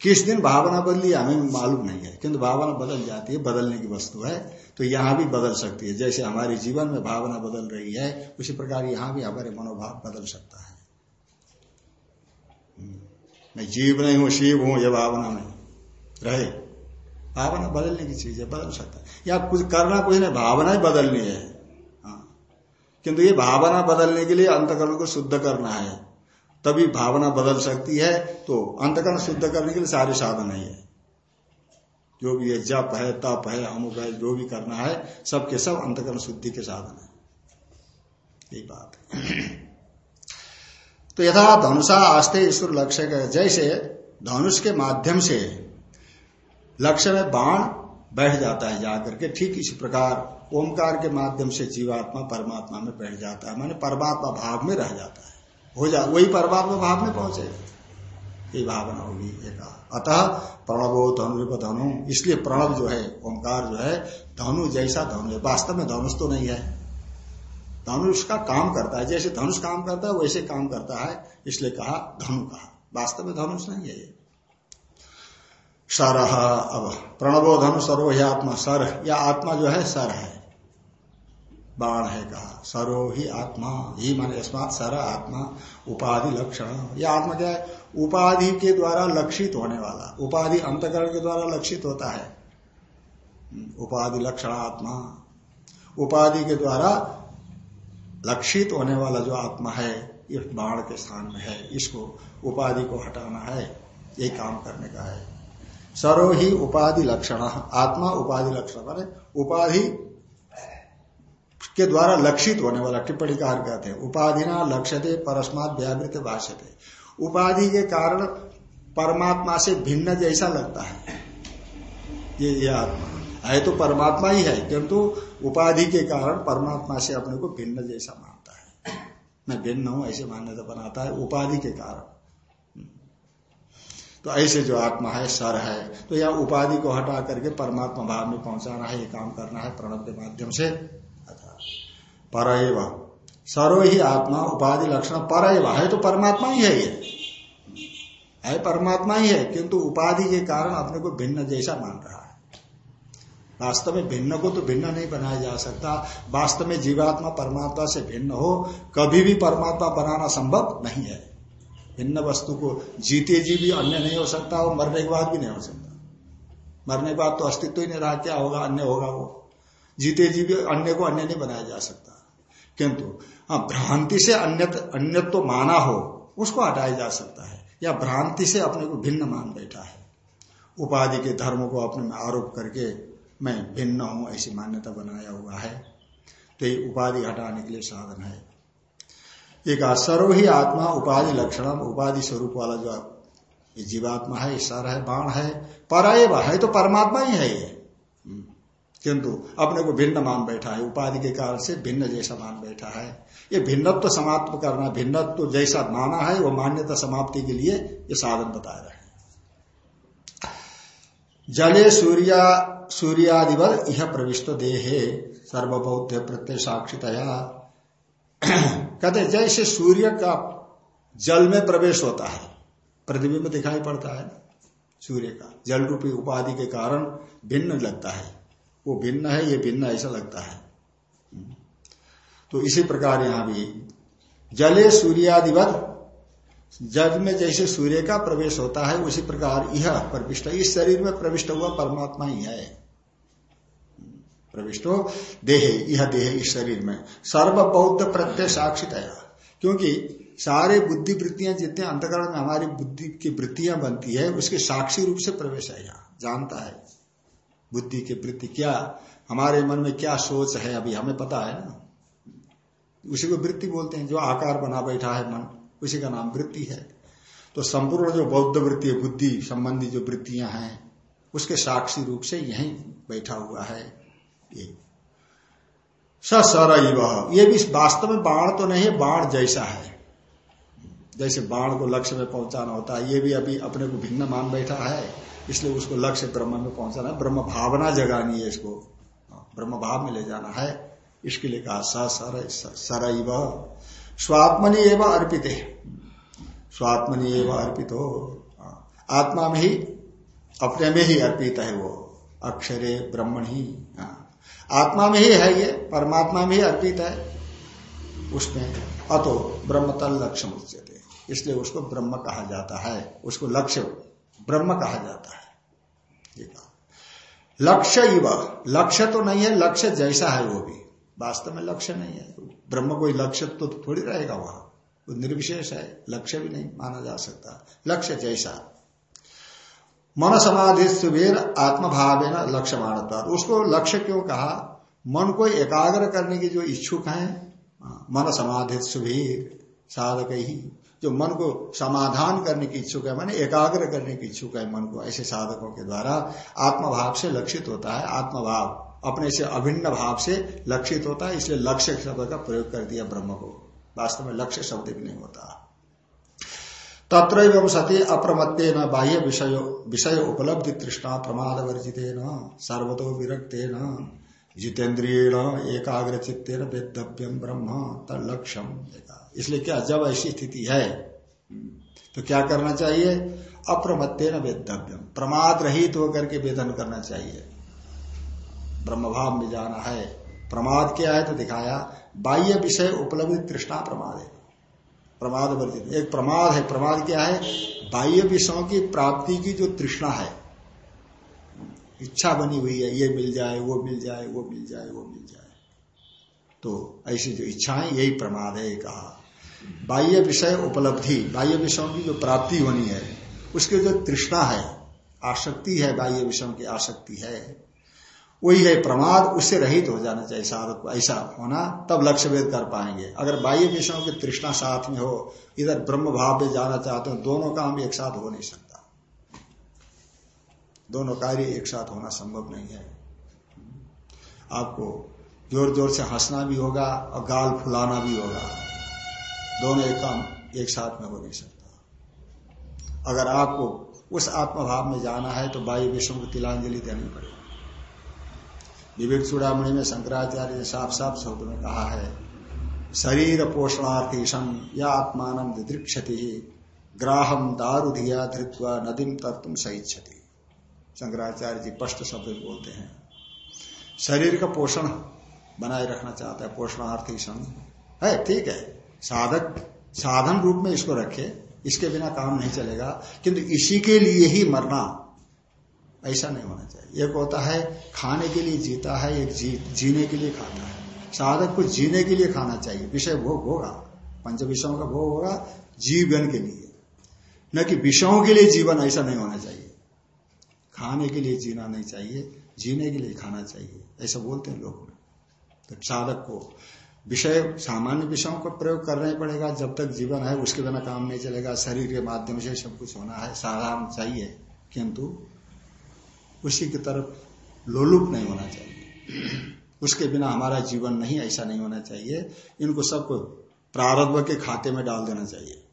किस दिन भावना बदली? हमें मालूम नहीं है। किंतु भावना बदल जाती है, बदलने की वस्तु है। तो यहाँ भी बदल सकती है। जैसे हमारे जीवन में भावना बदल रही है, उसी प्रकार यहाँ भी हमारे मनोभाव बदल सकता है। हम्म। मैं जीव नहीं हूँ, शिव हूँ यह भावना में रहे। भावना बदलने की चीज़ है, बदल सकता है। या कुछ करना कुछ नहीं, भावना ही बदलनी है। हाँ। किंतु ये भावना बदलने के लिए अंतकरण को शुद्ध करना है। तभी भावना बदल सकती है तो अंतकरण शुद्ध करने के लिए सारे साधन है जो भी है, जप है, तप है, अमुक है, जो भी करना है, सबके सब अंतकरण शुद्धि के साधन है। यही बात तो यथा धनुषा आस्ते ईश्वर लक्ष्य जैसे, धनुष के माध्यम से लक्ष्य में बाण बैठ जाता है जाकर के, ठीक इसी प्रकार ओमकार के माध्यम से जीवात्मा परमात्मा में बैठ जाता है, माने परमात्मा भाव में रह जाता है। हो जा, वही परमात्मा भाव में पहुँचे। ये भावना होगी एक अतः प्रणवो धनु धनु, इसलिए प्रणव जो है, ओंकार जो है, धनु जैसा धनु है। वास्तव में धनुष तो नहीं है। धनुष का काम करता है, जैसे धनुष काम करता है, वैसे काम करता है, इसलिए कहा, धनु कहा। वास्तव में धनुष नहीं है ये। सर अब प्रणवो धनु सरो ही आत्मा सर या आत्मा जो है, सर है। बाण है कहा सरो ही आत्मा, ही मान अस्मात सर, आत्मा, उपाधि लक्षण। यह आत्मा क्या है? उपाधि के द्वारा लक्षित होने वाला, उपाधि अंतकरण के द्वारा लक्षित होता है। उपाधि लक्षण आत्मा, उपाधि के द्वारा लक्षित होने वाला जो आत्मा है, इस बाण के स्थान में है, इसको उपाधि को हटाना है यही काम करने का है। सरो ही उपाधि लक्षण, आत्मा उपाधि लक्षण, माने उपाधि के द्वारा लक्षित होने वाला, टिप्पणी कार कहते हैं। उपाधि ना लक्ष्यते परस्मात व्यावृत भाष्यते। उपाधि के कारण परमात्मा से भिन्न जैसा लगता है। ये ये आत्मा। है तो परमात्मा ही है, किंतु उपाधि के कारण परमात्मा से अपने को भिन्न जैसा मानता है। मैं भिन्न हूँ, ऐसे मान्यता बनाता है उपाधि के कारण। तो ऐसे जो आत्मा है, सर है तो यह उपाधि को हटा करके परमात्मा भाव में पहुंचाना है, ये काम करना है प्रणव के माध्यम से। पर सरो ही आत्मा, उपाधि लक्षण पर है तो परमात्मा ही है ये। है परमात्मा ही है, किंतु उपाधि के कारण अपने को भिन्न जैसा मान रहा है। वास्तव में भिन्न को तो भिन्न नहीं बनाया जा सकता। वास्तव में जीवात्मा परमात्मा से भिन्न हो, कभी भी परमात्मा बनाना संभव नहीं है। भिन्न वस्तु को जीते जी भी अन्य नहीं हो सकता और मरने के बाद भी नहीं हो सकता। मरने के बाद तो अस्तित्व ही नहीं रहा, क्या होगा, अन्य होगा वो। जीते जी भी अन्य को अन्य नहीं बनाया जा सकता। किंतु हाँ भ्रांति से अन्य अन्य तो माना हो, उसको हटाया जा सकता है। या भ्रांति से अपने को भिन्न मान बैठा है। उपाधि के धर्म को अपने में आरोप करके मैं भिन्न हूँ, ऐसी मान्यता बनाया हुआ है। तो ये उपाधि हटाने के लिए साधन है। एक सर्व ही आत्मा उपाधि लक्षण उपाधि स्वरूप वाला जो ये जीवात्मा है सर है, बाण है पर है तो परमात्मा ही है ये। हम्म। किंतु अपने को भिन्न मान बैठा है, उपाधि के कारण से भिन्न जैसा मान बैठा है। ये भिन्नत्व तो समाप्त करना, भिन्नत्व तो जैसा माना है, वो मान्यता समाप्ति के लिए ये साधन बता रहे हैं। जले सूर्या सूर्यादिवल यह प्रविष्ट देहे, सर्वबौद्ध प्रत्यय साक्षितया। कहते जैसे सूर्य का जल में प्रवेश होता है प्रतिबिंब दिखाई पड़ता है, सूर्य का जल रूपी उपाधि के कारण भिन्न लगता है। वो भिन्न है, ये भिन्न ऐसा लगता है। तो इसी प्रकार यहाँ भी, जले सूर्यादिवत जग में जैसे सूर्य का प्रवेश होता है, उसी प्रकार यह प्रविष्ट, इस शरीर में प्रविष्ट हुआ परमात्मा ही है। प्रविष्ट, देह यह देह इस शरीर में। सर्व बौद्ध प्रत्यय साक्षित है क्योंकि सारे बुद्धि वृत्तियाँ जितने अंतकरण में हमारी बुद्धि की वृत्तियाँ बनती है, उसके साक्षी रूप से प्रवेश है यहाँ। जानता है बुद्धि की वृत्ति क्या, हमारे मन में क्या सोच है, अभी हमें पता है ना। उसी को वृत्ति बोलते हैं, जो आकार बना बैठा है मन, उसी का नाम वृत्ति है। तो संपूर्ण जो बौद्ध वृत्ति बुद्धि संबंधी जो वृत्तियाँ हैं, उसके साक्षी रूप से यही बैठा हुआ है। सर ये भी वास्तव में बाण तो नहीं है, बाण जैसा है। जैसे बाण को लक्ष्य में पहुंचाना होता है, ये भी अभी अपने को भिन्न मान बैठा है, इसलिए उसको लक्ष्य ब्रह्म में पहुंचाना है। ब्रह्म भावना जगानी है इसको। ब्रह्म भाव में ले जाना है। इसके लिए कहा स सर सरईव स्वात्मनि एवं अर्पित। है स्वात्मनि एवं अर्पित। हो, आत्मा में ही, अपने में ही अर्पित है वो। अक्षरे ब्रह्मण। ही आत्मा में ही है ये, परमात्मा में ही अर्पित है, उसमें अतो ब्रह्म तल लक्ष्य उच्चते इसलिए उसको ब्रह्म कहा जाता है। उसको लक्ष्य ब्रह्म कहा जाता है। लक्ष्य इव। लक्ष्य तो नहीं है, लक्ष्य जैसा है वो भी। वास्तव में लक्ष्य नहीं है। ब्रह्म कोई लक्ष्य तो थोड़ी रहेगा वहाँ। वो निर्विशेष है, लक्ष्य भी नहीं माना जा सकता। लक्ष्य जैसा। मन समाधि सुबेर आत्मभाव है ना लक्ष्य मानता उसको लक्ष्य क्यों कहा? मन को एकाग्र करने की जो इच्छुक है मन समाधि सुबीर साधक ही। जो मन को समाधान करने की इच्छुक है, मैंने एकाग्र करने की इच्छुक है मन को, ऐसे साधकों के द्वारा आत्मभाव से लक्षित होता है। आत्मभाव अपने से अभिन्न भाव से लक्षित होता है, इसलिए लक्ष्य शब्द का प्रयोग कर दिया ब्रह्म को। वास्तव में लक्ष्य शब्द भी नहीं होता। तत्र सती अप्रमत्ते न बाह्य विषय विषय उपलब्धि तृष्णा प्रमाद वर्जित न सर्वतो विरक्ते न जितेन्द्रिय एकाग्र चित्ते वेदव्यम ब्रह्म तलक्ष्यम इसलिए क्या जब ऐसी स्थिति है तो क्या करना चाहिए? अप्रमत्ते न वेदव्यम प्रमाद रहित होकर के वेदन करना चाहिए। ब्रह्म भाव में जाना है। प्रमाद क्या है तो दिखाया, बाह्य विषय उपलब्धि तृष्णा प्रमाद। है प्रमाद वर्जित एक प्रमाद है, प्रमाद क्या है? बाह्य विषयों की प्राप्ति की जो तृष्णा है। इच्छा बनी हुई है, ये मिल जाए, वो मिल जाए, वो मिल जाए, वो मिल जाए। तो ऐसी जो इच्छाएँ, यही प्रमाद है कहा। बाह्य विषय उपलब्धि, बाह्य विषयों की जो प्राप्ति होनी है, उसकी जो तृष्णा है, आसक्ति है, बाह्य विषयों की आसक्ति है। वही है प्रमाद, उससे रहित हो जाना चाहिए साधक को, ऐसा होना, तब लक्ष्य भेद कर पाएँगे। अगर बाह्य विषयों की तृष्णा साथ में हो, इधर ब्रह्म भाव में जाना चाहते हो, दोनों काम एक साथ हो नहीं सकता। दोनों कार्य एक साथ होना संभव नहीं है। आपको ज़ोर ज़ोर से हंसना भी होगा और गाल फुलाना भी होगा। दोनों एक काम एक साथ में हो नहीं सकता। अगर आपको उस आत्मभाव में जाना है तो बाह्य विषयों को तिलांजलि देनी पड़ेगी। विवेक चूड़ामणि में शंकराचार्य ने साफ़ साफ़ शब्द में कहा है, शरीर पोषणार्थी सन या आत्मान दिदृक्षति ग्राहम दारुधिया धृत्वा नदीम तत्म सहिष्यति शंकराचार्य जी स्पष्ट शब्द बोलते हैं, शरीर का पोषण बनाए रखना चाहता है पोषणार्थी सन है, ठीक है, साधक, साधन रूप में इसको रखे, इसके बिना काम नहीं चलेगा, किंतु इसी के लिए ही मरना ऐसा नहीं होना चाहिए। एक होता है खाने के लिए जीता है एक जी, जीने के लिए खाता है। साधक को जीने के लिए खाना चाहिए। विषय भोग होगा। पंच विषयों का भोग होगा जीवन के लिए। न कि विषयों के लिए जीवन ऐसा नहीं होना चाहिए। खाने के लिए जीना नहीं चाहिए जीने के लिए खाना चाहिए। ऐसा बोलते हैं लोग। तो साधक को विषय सामान्य विषयों का प्रयोग करना ही पड़ेगा। जब तक जीवन है उसके बिना काम नहीं चलेगा। शरीर के माध्यम से सब कुछ होना है। साधारण चाहिए किंतु उसी की तरफ़ लोलुप नहीं होना चाहिए। उसके बिना हमारा जीवन नहीं, ऐसा नहीं होना चाहिए। इनको सबको प्रारब्ध के खाते में डाल देना चाहिए।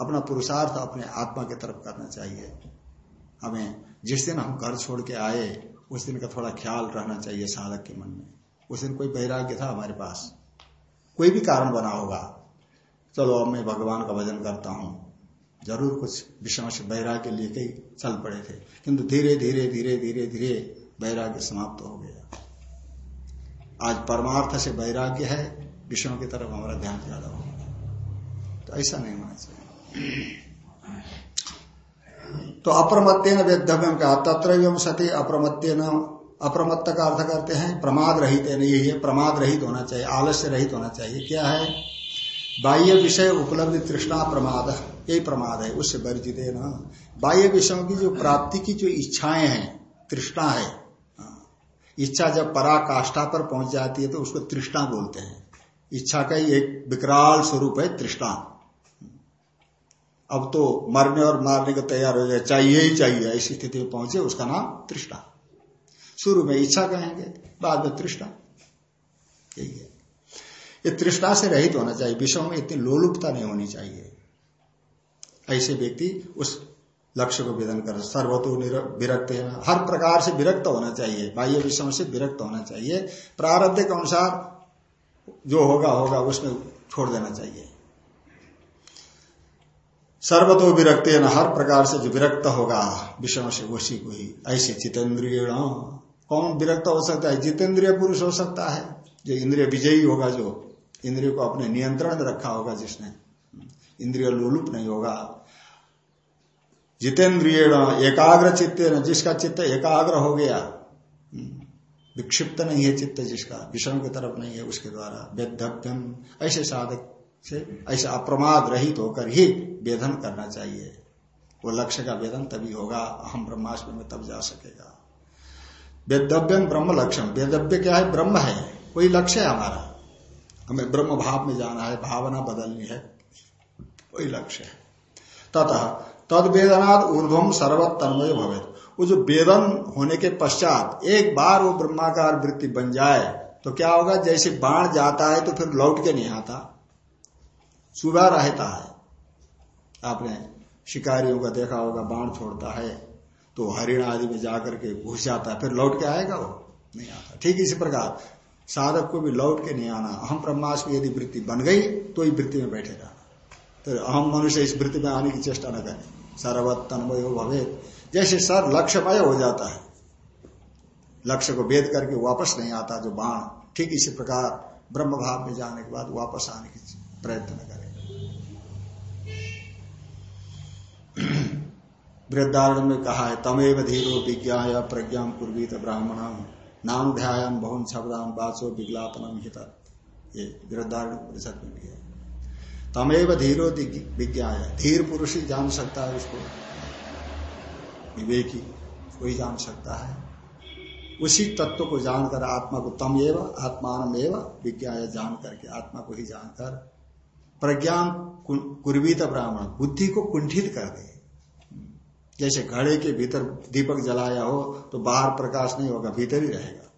अपना पुरुषार्थ अपने आत्मा की तरफ़ करना चाहिए। हमें जिस दिन हम घर छोड़ के आए, उस दिन का थोड़ा ख्याल रहना चाहिए साधक के मन में। उस दिन कोई वैराग्य था हमारे पास। कोई भी कारण बना होगा। चलो अब मैं भगवान का भजन करता हूँ। ज़रूर कुछ विषयों से वैराग्य लेके ही चल पड़े थे। किंतु धीरे धीरे धीरे धीरे धीरे वैराग्य समाप्त हो गया। आज परमार्थ से वैराग्य है विषयों की तरफ़ हमारा ध्यान ज़्यादा हो तो ऐसा नहीं होना चाहिए। तो अप्रमत्य न वेद्धव्यम कहा तत्र सती अप्रमत्य न अप्रमत्त का अर्थ करते हैं, प्रमाद रहित है यही है प्रमाद रहित होना चाहिए, आलस्य रहित होना चाहिए। क्या है? बाह्य विषय उपलब्धि तृष्णा प्रमाद, यही प्रमाद है, उससे वर्जित है ना। बाह्य विषयों की जो प्राप्ति की जो इच्छाएँ हैं, तृष्णा है। हाँ। इच्छा जब पराकाष्ठा पर पहुँच जाती है तो उसको तृष्णा बोलते हैं। इच्छा का ही एक विकराल स्वरूप है तृष्णा। अब तो मरने और मारने को तैयार हो जाए, चाहिए ही चाहिए, ऐसी स्थिति में पहुँचे, उसका नाम तृष्णा। शुरू में इच्छा कहेंगे, बाद में तृष्णा। यही है। ये तृष्णा से रहित होना चाहिए, विषयों में इतनी लोलुपता नहीं होनी चाहिए। ऐसे व्यक्ति उस लक्ष्य को वेदन कर, सर्वतो विरक्त है हर प्रकार से विरक्त होना चाहिए, बाह्य विषयों से विरक्त होना चाहिए। प्रारब्ध के अनुसार जो होगा होगा, उसमें छोड़ देना चाहिए। सर्वतो विरक्त है ना, हर प्रकार से जो विरक्त होगा, विषयों से उसी को ही ऐसे जितेंद्रिय कौन विरक्त हो सकता है? जितेंद्रिय पुरुष हो सकता है। जो इंद्रिय विजयी होगा जो। इंद्रिय को अपने नियंत्रण में रखा होगा जिसने। इंद्रिय लोलुप नहीं होगा। जितेंद्रिय एकाग्र चित्त जिसका चित्त एकाग्र हो गया, विक्षिप्त नहीं है चित्त जिसका विषम की तरफ़ नहीं है उसके द्वारा वेदभ्यम ऐसे साधक से ऐसे अप्रमाद रहित होकर ही वेदन करना चाहिए। वो लक्ष्य का वेदन तभी होगा हम ब्रह्माष्टमी में तब जा सकेगा। वेदव्यम ब्रह्म लक्ष्यम वेदव्य क्या है? ब्रह्म है कोई लक्ष्य है हमारा। हमें ब्रह्म भाव में जाना है, भावना बदलनी है। वही लक्ष्य है। तथा तद वेदनाद ऊर्धम सर्वत तन्मय भवे वो जो वेदन होने के पश्चात एक बार वो ब्रह्माकार वृत्ति बन जाए तो क्या होगा? जैसे बाण जाता है तो फिर लौट के नहीं आता। सुबह रहता है। आपने शिकारियों का देखा होगा, बाण छोड़ता है तो हरिण आदि में जाकर के घुस जाता है, फिर लौट के आएगा वो? नहीं आता। ठीक इसी प्रकार। साधक को भी लौट के नहीं आना। अहम ब्रह्मास की यदि वृत्ति बन गई तो ही वृत्ति में बैठे रहना। तो अहम मनुष्य इस वृत्ति में आने की चेष्टा न करें। सर्वत तन्मय भवे जैसे सर लक्ष्यमय हो जाता है, लक्ष्य को भेद करके वापस नहीं आता, जो बाण, ठीक इसी प्रकार ब्रह्म भाव में जाने के बाद वापस आने की प्रयत्न न करें। वृद्धारण में कहा है, तमेव धीरो विज्ञा प्रज्ञा पूर्वीत ब्राह्मण नाम ध्यान बहुन शब्दान बाचो विज्ञापनम हित। ये वृद्धारण परिषद में भी है। तमेव धीरो विज्ञा है धीर पुरुष ही जान सकता है उसको। विवेकी कोई जान सकता है। उसी तत्व को जानकर आत्मा को तम एवं आत्मान विज्ञा जान करके आत्मा को ही जानकर प्रज्ञान कुर्वीत ब्राह्मण बुद्धि को कुंठित कर दे। जैसे घड़े के भीतर दीपक जलाया हो तो बाहर प्रकाश नहीं होगा, भीतर ही रहेगा।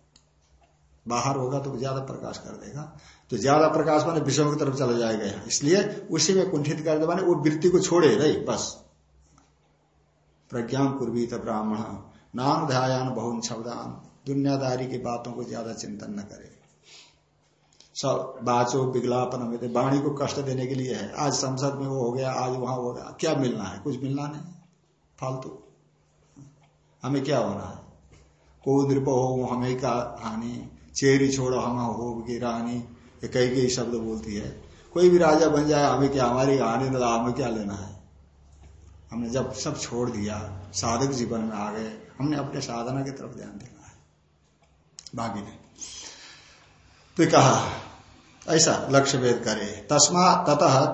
बाहर होगा तो ज़्यादा प्रकाश कर देगा। तो ज़्यादा प्रकाश माने विषयों की तरफ़ चला जाएगा इसलिए उसी में कुंठित कर दे, माने वो वृत्ति को छोड़े, नहीं, बस। प्रज्ञान पूर्वीत ब्राह्मण नाम ध्यान बहुन शब्दान, दुनियादारी की बातों को ज़्यादा चिंतन न करे। सब बाचो बिगलापन वाणी को कष्ट देने के लिए है। आज संसद में वो हो गया, आज वहाँ हो गया। क्या मिलना है? कुछ मिलना नहीं। फालतू। हमें क्या होना है? को नृप हो, हमें का हानि, चेरी छोड़ो, हम हो की रानी, ये कई कई शब्द बोलती है। कोई भी राजा बन जाए, हमें क्या, हमारी हानि न हमें क्या लेना है? हमने जब सब छोड़ दिया, साधक जीवन में आ गए, हमने अपने साधना की तरफ़ ध्यान देना है। बाकी नहीं। तो कहा, ऐसा लक्ष्य वेद करे। तस्मा ततः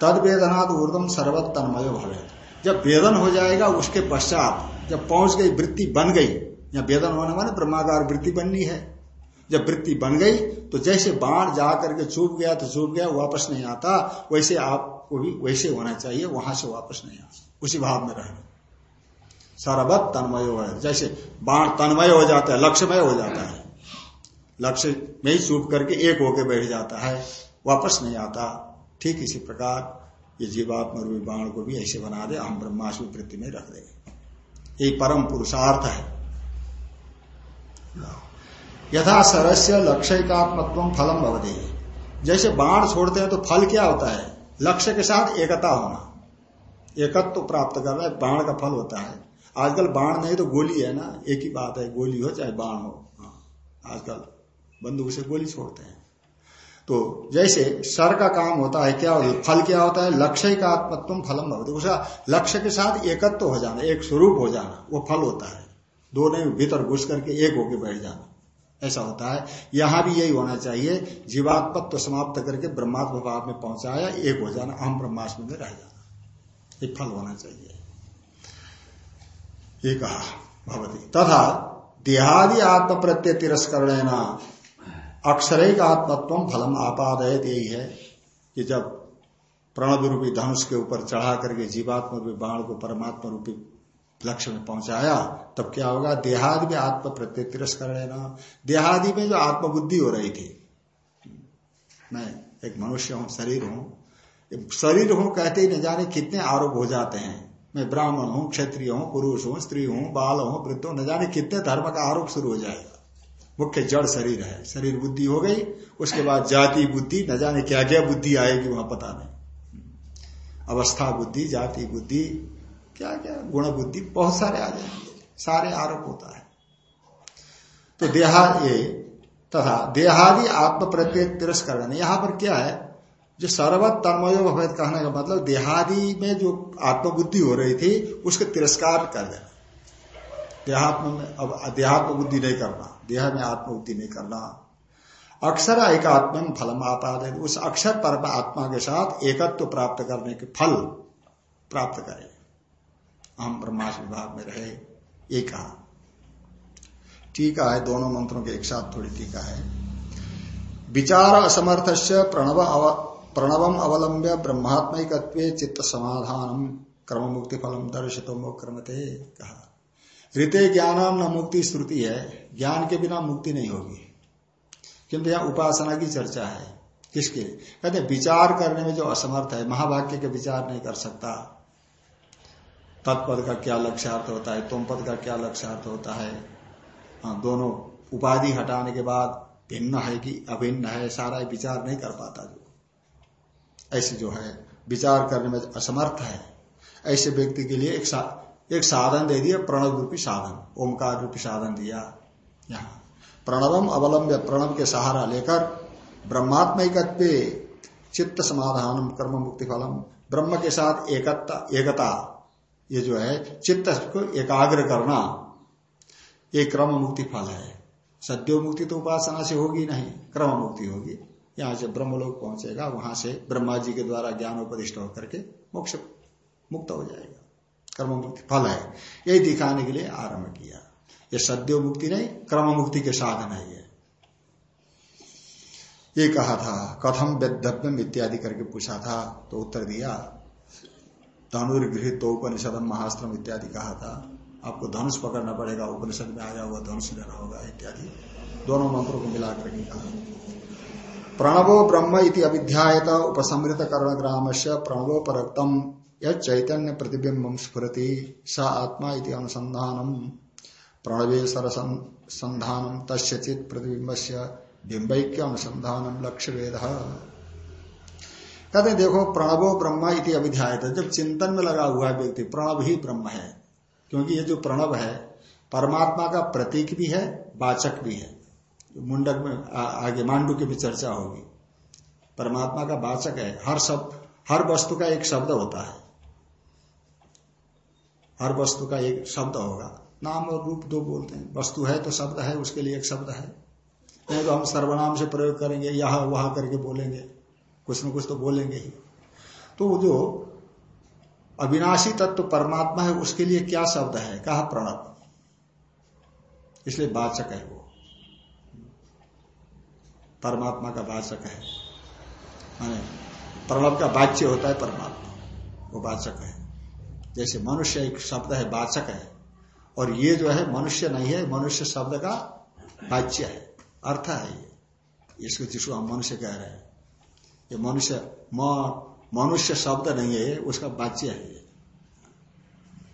तद वेदनाद ऊर्दम सर्वत तन्मय भवे जब वेदन हो जाएगा, उसके पश्चात जब पहुँच गई, वृत्ति बन गई, या वेदन होने माने ब्रह्माकार वृत्ति बननी है। जब वृत्ति बन गई तो जैसे बाण जा करके चूप गया तो चूप गया, वापस नहीं आता। वैसे आपको भी वैसे होना चाहिए, वहाँ से वापस नहीं आता। उसी भाव में रहना सरबत तन्मय हो। जैसे बाण तन्मय हो जाता है, लक्ष्यमय हो जाता है। लक्ष्य में ही चूप करके एक होके बैठ जाता है, वापस नहीं आता। ठीक इसी प्रकार ये जीवात्म रूपी बाण को भी ऐसे बना दे हम ब्रह्मास्म वृत्ति में रख दे यही परम पुरुषार्थ है। यथा सरस्य लक्ष्यकात्मत्व फलम भवदे जैसे बाण छोड़ते हैं तो फल क्या होता है? लक्ष्य के साथ एकता होना। एकत्व तो प्राप्त करना बाण का फल होता है। आजकल बाण नहीं तो गोली है ना? एक ही बात है गोली हो चाहे बाण हो। हाँ, आजकल बंदूक से गोली छोड़ते हैं। तो जैसे सर का काम होता है, क्या होता है, फल क्या होता है? लक्ष्य का आत्मत्व फलम भवती उसका लक्ष्य के साथ एकत्व तो हो जाना, एक स्वरूप हो जाना, वो फल होता है। दोनों भीतर घुस करके एक होके बैठ जाना। ऐसा होता है। यहाँ भी यही होना चाहिए। जीवात्मत्व तो समाप्त करके ब्रह्मात्म भाव में पहुँचाया, एक हो जाना, अहम ब्रह्मास्म में रह जाना। ये फल होना चाहिए। ये कहा भवती तथा देहादि आत्म प्रत्यय तिरस्करण अक्षरिक आत्मत्व फलम आपादय यही है कि जब प्रणव रूपी धनुष के ऊपर चढ़ा करके जीवात्म रूपी बाण को परमात्मा रूपी लक्ष्य में पहुँचाया, तब क्या होगा? देहादि में आत्म प्रत्यय तिरस्कर लेना देहादि में जो आत्मबुद्धि हो रही थी, मैं एक मनुष्य हूँ, शरीर हूँ शरीर हूँ कहते ही न जाने कितने आरोप हो जाते हैं। मैं ब्राह्मण हूँ, क्षत्रिय हूँ, पुरुष हूँ, स्त्री हूँ, बाल हूँ, वृद्ध हूँ, न जाने कितने धर्म का आरोप शुरू हो जाएगा। मुख्य जड़ शरीर है। शरीर बुद्धि हो गई, उसके बाद जाति बुद्धि, न जाने क्या क्या बुद्धि आएगी वहाँ पता नहीं। अवस्था बुद्धि, जाति बुद्धि क्या क्या गुण बुद्धि, बहुत सारे आ जाएँगे। सारे आरोप होता है। तो देहा ये तथा देहादि आत्म प्रत्यय तिरस्करण। यहाँ पर क्या है, जो सर्वत तन्मय भवेद कहने का मतलब देहादि में जो आत्मबुद्धि हो रही थी, उसके तिरस्कार कर देना। देहात्म में, अब देहात्म बुद्धि नहीं करना। देह में आत्मबुद्धि नहीं करना। अक्षर एक आत्म फलम आपाद उस अक्षर पर आत्मा के साथ एकत्व प्राप्त करने के फल प्राप्त करें। हम ब्रह्माश विभाग में रहे। कहा। टीका है, दोनों मंत्रों के एक साथ थोड़ी टीका है। विचार असमर्थ से प्रणव प्रणवम अवलंब्य ब्रह्मात्मिक चित्त समाधान क्रम मुक्ति फलम दर्शितो क्रमते कहा। ऋते ज्ञान न मुक्ति श्रुति है। ज्ञान के बिना मुक्ति नहीं होगी। किंतु यहाँ उपासना की चर्चा है। किसके? कहते विचार करने में जो असमर्थ है, महावाक्य के विचार नहीं कर सकता। तत्पद का क्या लक्ष्यार्थ होता है? तुम पद का क्या लक्ष्यार्थ होता है? हाँ दोनों उपाधि हटाने के बाद भिन्न है कि अभिन्न है, सारा विचार नहीं कर पाता जो। ऐसे जो है, विचार करने में असमर्थ है, ऐसे व्यक्ति के लिए एक एक साधन दे दिया प्रणव रूपी साधन ओमकार रूपी साधन दिया यहाँ। प्रणवम अवलंब्य, प्रणव के सहारा लेकर ब्रह्मात्मिक चित्त समाधान कर्म मुक्ति फलम। ब्रह्म के साथ एकता एकता, ये जो है, चित्त को एकाग्र करना, ये क्रम मुक्ति फल है। सद्यो मुक्ति तो उपासना से होगी नहीं, क्रम मुक्ति होगी। यहाँ से ब्रह्म लोग पहुंचेगा, वहाँ से ब्रह्मा जी के द्वारा ज्ञान उपदिष्ट होकर के मोक्ष मुक्त हो जाएगा। कर्म मुक्ति फल है। यही दिखाने के लिए आरंभ किया। ये सद्यो मुक्ति नहीं क्रम मुक्ति के साधन है ये। ये कहा था, कथम वेदव्यम इत्यादि करके पूछा था तो उत्तर दिया धनुर्गृहित तो उपनिषदम महाश्रम इत्यादि कहा था। आपको धनुष पकड़ना पड़ेगा, उपनिषद में आया हुआ धनुष लेना होगा, इत्यादि। दोनों मंत्रों को मिलाकर के कहा। प्रणवो ब्रह्म इति अविध्यायत उपसमृत कर्ण ग्राम से प्रणवो परक्तम यह चैतन्य प्रतिबिंब स्फुरति, स आत्मा इति अनुसंधानम प्रणवे सरसंधानम तस्य प्रतिबिंब से बिंबैक्य अनुसंधान लक्ष्य वेद कहते देखो प्रणवो ब्रह्म इति अभिध्याय जब चिंतन में लगा हुआ व्यक्ति प्रणव ही ब्रह्म है, क्योंकि ये जो प्रणव है, परमात्मा का प्रतीक भी है, वाचक भी है। मुंडक में आगे मांडू की भी चर्चा होगी। परमात्मा का वाचक है, हर शब्द हर वस्तु का एक शब्द होता है। हर वस्तु का एक शब्द होगा। नाम और रूप दो बोलते हैं। वस्तु है तो शब्द है उसके लिए एक शब्द है। नहीं तो हम सर्वनाम से प्रयोग करेंगे यह वहाँ करके बोलेंगे। कुछ न कुछ तो बोलेंगे ही। तो वो जो अविनाशी तत्व परमात्मा है उसके लिए क्या शब्द है? कहा प्रणव। इसलिए वाचक है वो। परमात्मा का वाचक है। माने प्रणव का वाच्य होता है परमात्मा। वो वाचक है। जैसे मनुष्य एक शब्द है, वाचक है, और ये जो है मनुष्य नहीं है, मनुष्य शब्द का वाच्य है, अर्थ है ये। इसको जिसको हम मनुष्य कह रहे हैं। ये मनुष्य मनुष्य शब्द नहीं है, उसका वाच्य है ये।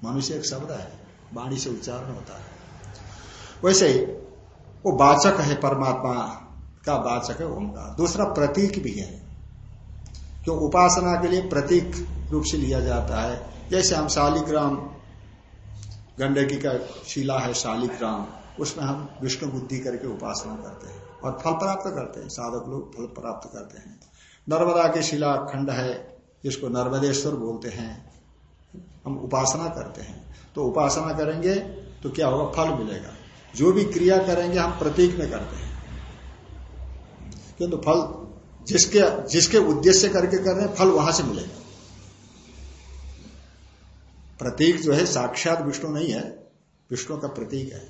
मनुष्य एक शब्द है, वाणी से उच्चारण होता है। वैसे वो वाचक है परमात्मा का वाचक है ओंकार दूसरा प्रतीक भी है क्यों उपासना के लिए प्रतीक रूप से लिया जाता है। जैसे हम शालिग्राम, गंडकी का शिला है शालिग्राम, उसमें हम विष्णु बुद्धि करके उपासना करते हैं और फल प्राप्त करते हैं, साधक लोग फल प्राप्त करते हैं। नर्मदा के शिला खंड है, जिसको नर्मदेश्वर बोलते हैं, हम उपासना करते हैं। तो उपासना करेंगे तो क्या होगा? फल मिलेगा। जो भी क्रिया करेंगे, हम प्रतीक में करते हैं। किंतु तो फल जिसके जिसके उद्देश्य करके कर रहे हैं, फल वहाँ से मिलेगा। प्रतीक जो है साक्षात विष्णु नहीं है, विष्णु का प्रतीक है।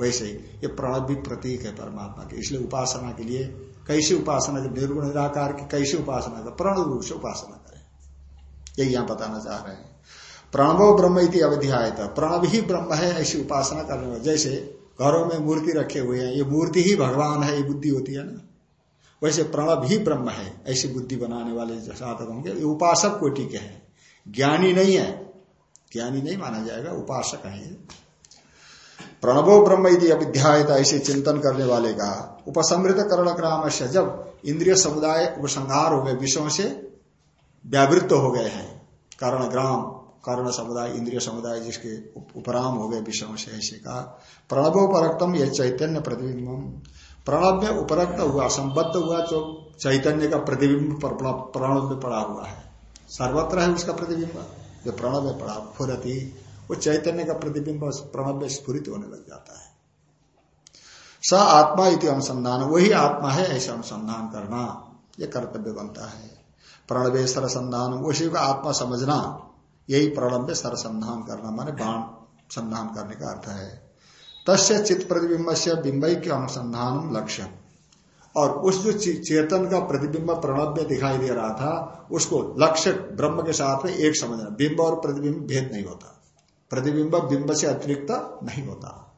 वैसे ही ये प्रणव भी प्रतीक है परमात्मा के, इसलिए उपासना के लिए कैसे उपासना निर्गुण निराकार की कैसे उपासना कर प्रणव रूप से उपासना करें। यही यहाँ बताना चाह रहे हैं। प्रणवो ब्रह्म इति अवध्याय प्रणव ही ब्रह्म है, ऐसी उपासना करने में जैसे घरों में मूर्ति रखे हुए हैं, ये मूर्ति ही भगवान है, ये बुद्धि होती है ना। वैसे प्रणव ही ब्रह्म है, ऐसी बुद्धि बनाने वाले साधक होंगे, ये उपासक कोटि के हैं। ज्ञानी नहीं है। ज्ञानी नहीं माना जाएगा, उपासक है प्रणवो ब्रह्म यदि अविध्यायता ऐसे चिंतन करने वाले का उपसमृत करण ग्राम से जब इंद्रिय समुदाय उपसंहार हो गए विषयों से व्यावृत्त हो गए हैं कर्ण ग्राम कर्ण समुदाय, इंद्रिय समुदाय जिसके उपराम हो गए विषयों से, ऐसे का प्रणवोपरक्तम यह चैतन्य प्रतिबिंब प्रणव में उपरक्त हुआ, संबद्ध हुआ जो चैतन्य का प्रतिबिंब प्रणव में पड़ा हुआ है। सर्वत्र है उसका प्रतिबिंब। जो प्रणव में पड़ा फुरती वो चैतन्य का प्रतिबिंब प्रणव में स्फुरित होने लग जाता है। स आत्मा इति अनुसंधान, वही आत्मा है ऐसा अनुसंधान करना यह कर्तव्य बनता है। प्रणवे सरसंधान, उसी का आत्मा समझना, यही प्रणव में सरसंधान करना, माने बाण संधान करने का अर्थ है। तस्य चित्त प्रतिबिंब से बिंबई के अनुसंधान लक्ष्य और उस जो चेतन का प्रतिबिंब प्रणव में दिखाई दे रहा था, उसको लक्ष्य ब्रह्म के साथ में एक समझना बिंब और प्रतिबिंब भेद नहीं होता। प्रतिबिंब बिंब से अतिरिक्त नहीं होता।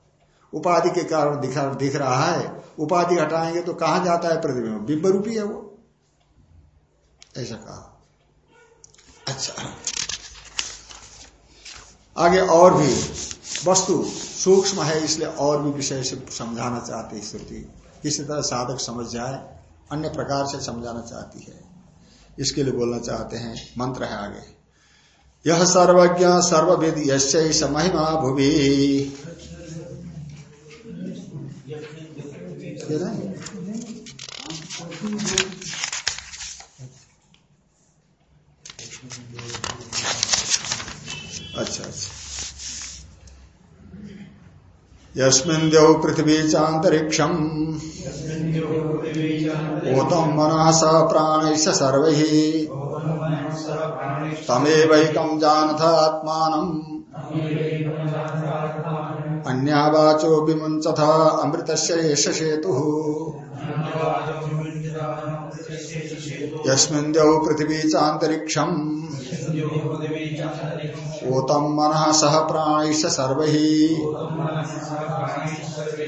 उपाधि के कारण दिखा, दिख रहा है। उपाधि हटाएँगे तो कहाँ जाता है प्रतिबिंब? बिंब रूपी है वो। ऐसा कहा। अच्छा। आगे और भी वस्तु सूक्ष्म है, इसलिए और भी विषय से समझाना चाहते श्रुति किसी तरह साधक समझ जाए, अन्य प्रकार से समझाना चाहती है। इसके लिए बोलना चाहते हैं, मंत्र है आगे। यह सर्वज्ञ सर्वविद महिमा भुवि। अच्छा अच्छा। यस्मिन् देव पृथ्वी चान्तरिक्षम् ओतम मन स प्राणैश सर्वैः। तमेवैकम् जानथ आत्मानम्। अन्यावाचो विमुञ्चथ अमृतस्य एष सेतुः। यस्मिन् देव पृथ्वी चान्तरिक्षम् ओतम मन सह प्राणैश सर्व।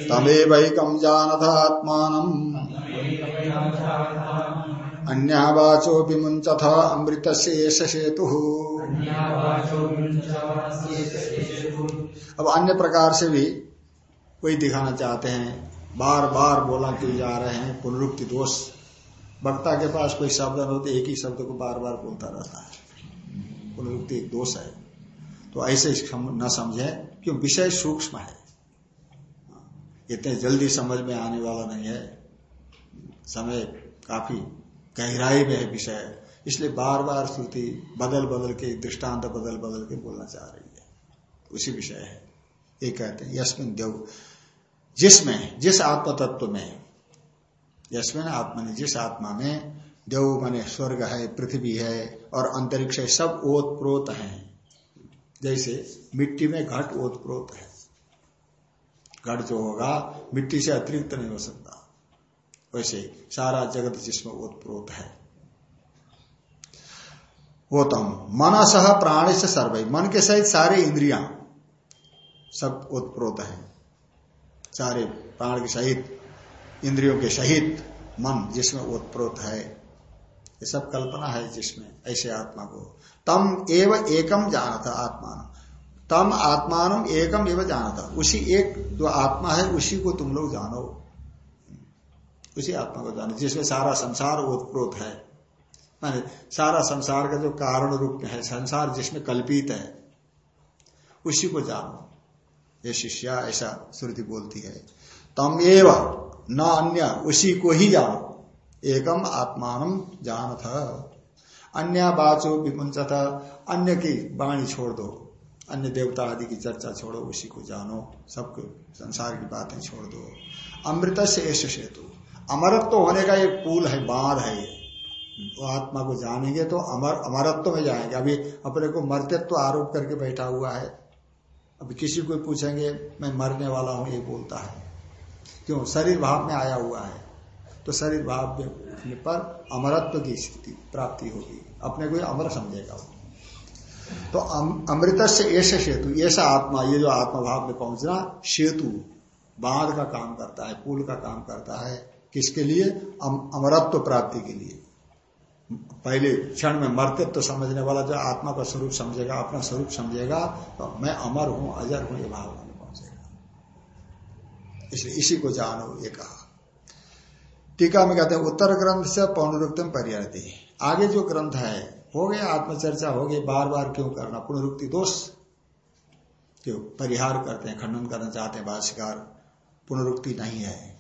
तमेवैकम जानथ आत्मा अन्यावाचो विमुंचथ अमृत सेतु। अब अन्य प्रकार से भी वही दिखाना चाहते हैं। बार बार बोला क्यों जा रहे हैं पुनरुक्ति दोष। वक्ता के पास कोई शब्द न होते एक ही शब्द को बार बार बोलता रहता है। पुनरुक्ति दोष है। तो ऐसे न समझे, क्यों? विषय सूक्ष्म है। इतने जल्दी समझ में आने वाला नहीं है। समय काफ़ी गहराई में है विषय। इसलिए बार बार श्रुति बदल बदल के, दृष्टांत बदल बदल के बोलना चाह रही है। उसी विषय है। ये कहते हैं यशमिन देव जिसमें, जिस आत्म तत्व में यशमिन आत्मा ने जिस आत्मा में देव माने स्वर्ग है, पृथ्वी है और अंतरिक्ष सब ओतप्रोत है। जैसे मिट्टी में घट ओतप्रोत है। घट जो होगा, मिट्टी से अतिरिक्त नहीं हो सकता। वैसे सारा जगत जिसमें ओत प्रोत है। वो तम मनस प्राणी से सर्व। मन के सहित सारे इंद्रिया सब उत्प्रोत है। सारे प्राण के सहित, इंद्रियों के सहित मन जिसमें ओतप्रोत है। ये सब कल्पना है जिसमें ऐसे आत्मा को। तम एव एकम जाना था आत्मान तम आत्मान एकम एवं जाना था उसी एक जो आत्मा है, उसी को तुम लोग जानो। उसी आत्मा को जानो, जिसमें सारा संसार उत्प्रोत है। माने सारा संसार का जो कारण रूप में है, संसार जिसमें कल्पित है, उसी को जानो। ये शिष्या ऐसा श्रुति बोलती है। तम एव न अन्य, उसी को ही जानो। एकम आत्मान जान था अन्य बाचो था अन्य की वाणी छोड़ दो। अन्य देवता आदि की चर्चा छोड़ो, उसी को जानो। सबको संसार की बातें छोड़ दो। अमृत से ऐसे सेतु। अमरत्व तो होने का एक पुल है, बाँध है वो आत्मा को जानेंगे तो अमर, अमरत्व तो में जाएँगे। अभी अपने को मर्तत्व आरोप करके बैठा हुआ है। अभी किसी को पूछेंगे, मैं मरने वाला हूँ, ये बोलता है। क्यों? शरीर भाव में आया हुआ है। तो शरीर भाव पर अमरत्व की स्थिति प्राप्ति होगी। अपने को अमर समझेगा तो अमृत से ऐसे सेतु ऐसा आत्मा ये जो आत्मा भाव में पहुँचना सेतु बाँध का काम करता है पुल का काम करता है। किसके लिए? अम, अमरत्व प्राप्ति के लिए। पहले क्षण में मर्तित्व तो समझने वाला जो आत्मा का स्वरूप समझेगा अपना स्वरूप समझेगा तो मैं अमर हूँ अजर हूँ ये भाव में पहुंचेगा। इसलिए इसी को जानो ये कहा। टीका में कहते हैं, उत्तर ग्रंथ से पौनरुक्तम पर्यायती आगे जो ग्रंथ है, हो गया आत्मचर्चा, हो गई बार बार क्यों करना? पुनरुक्ति दोष क्यों? परिहार करते हैं, खंडन करना चाहते हैं, भाष्यकार, पुनरुक्ति नहीं है।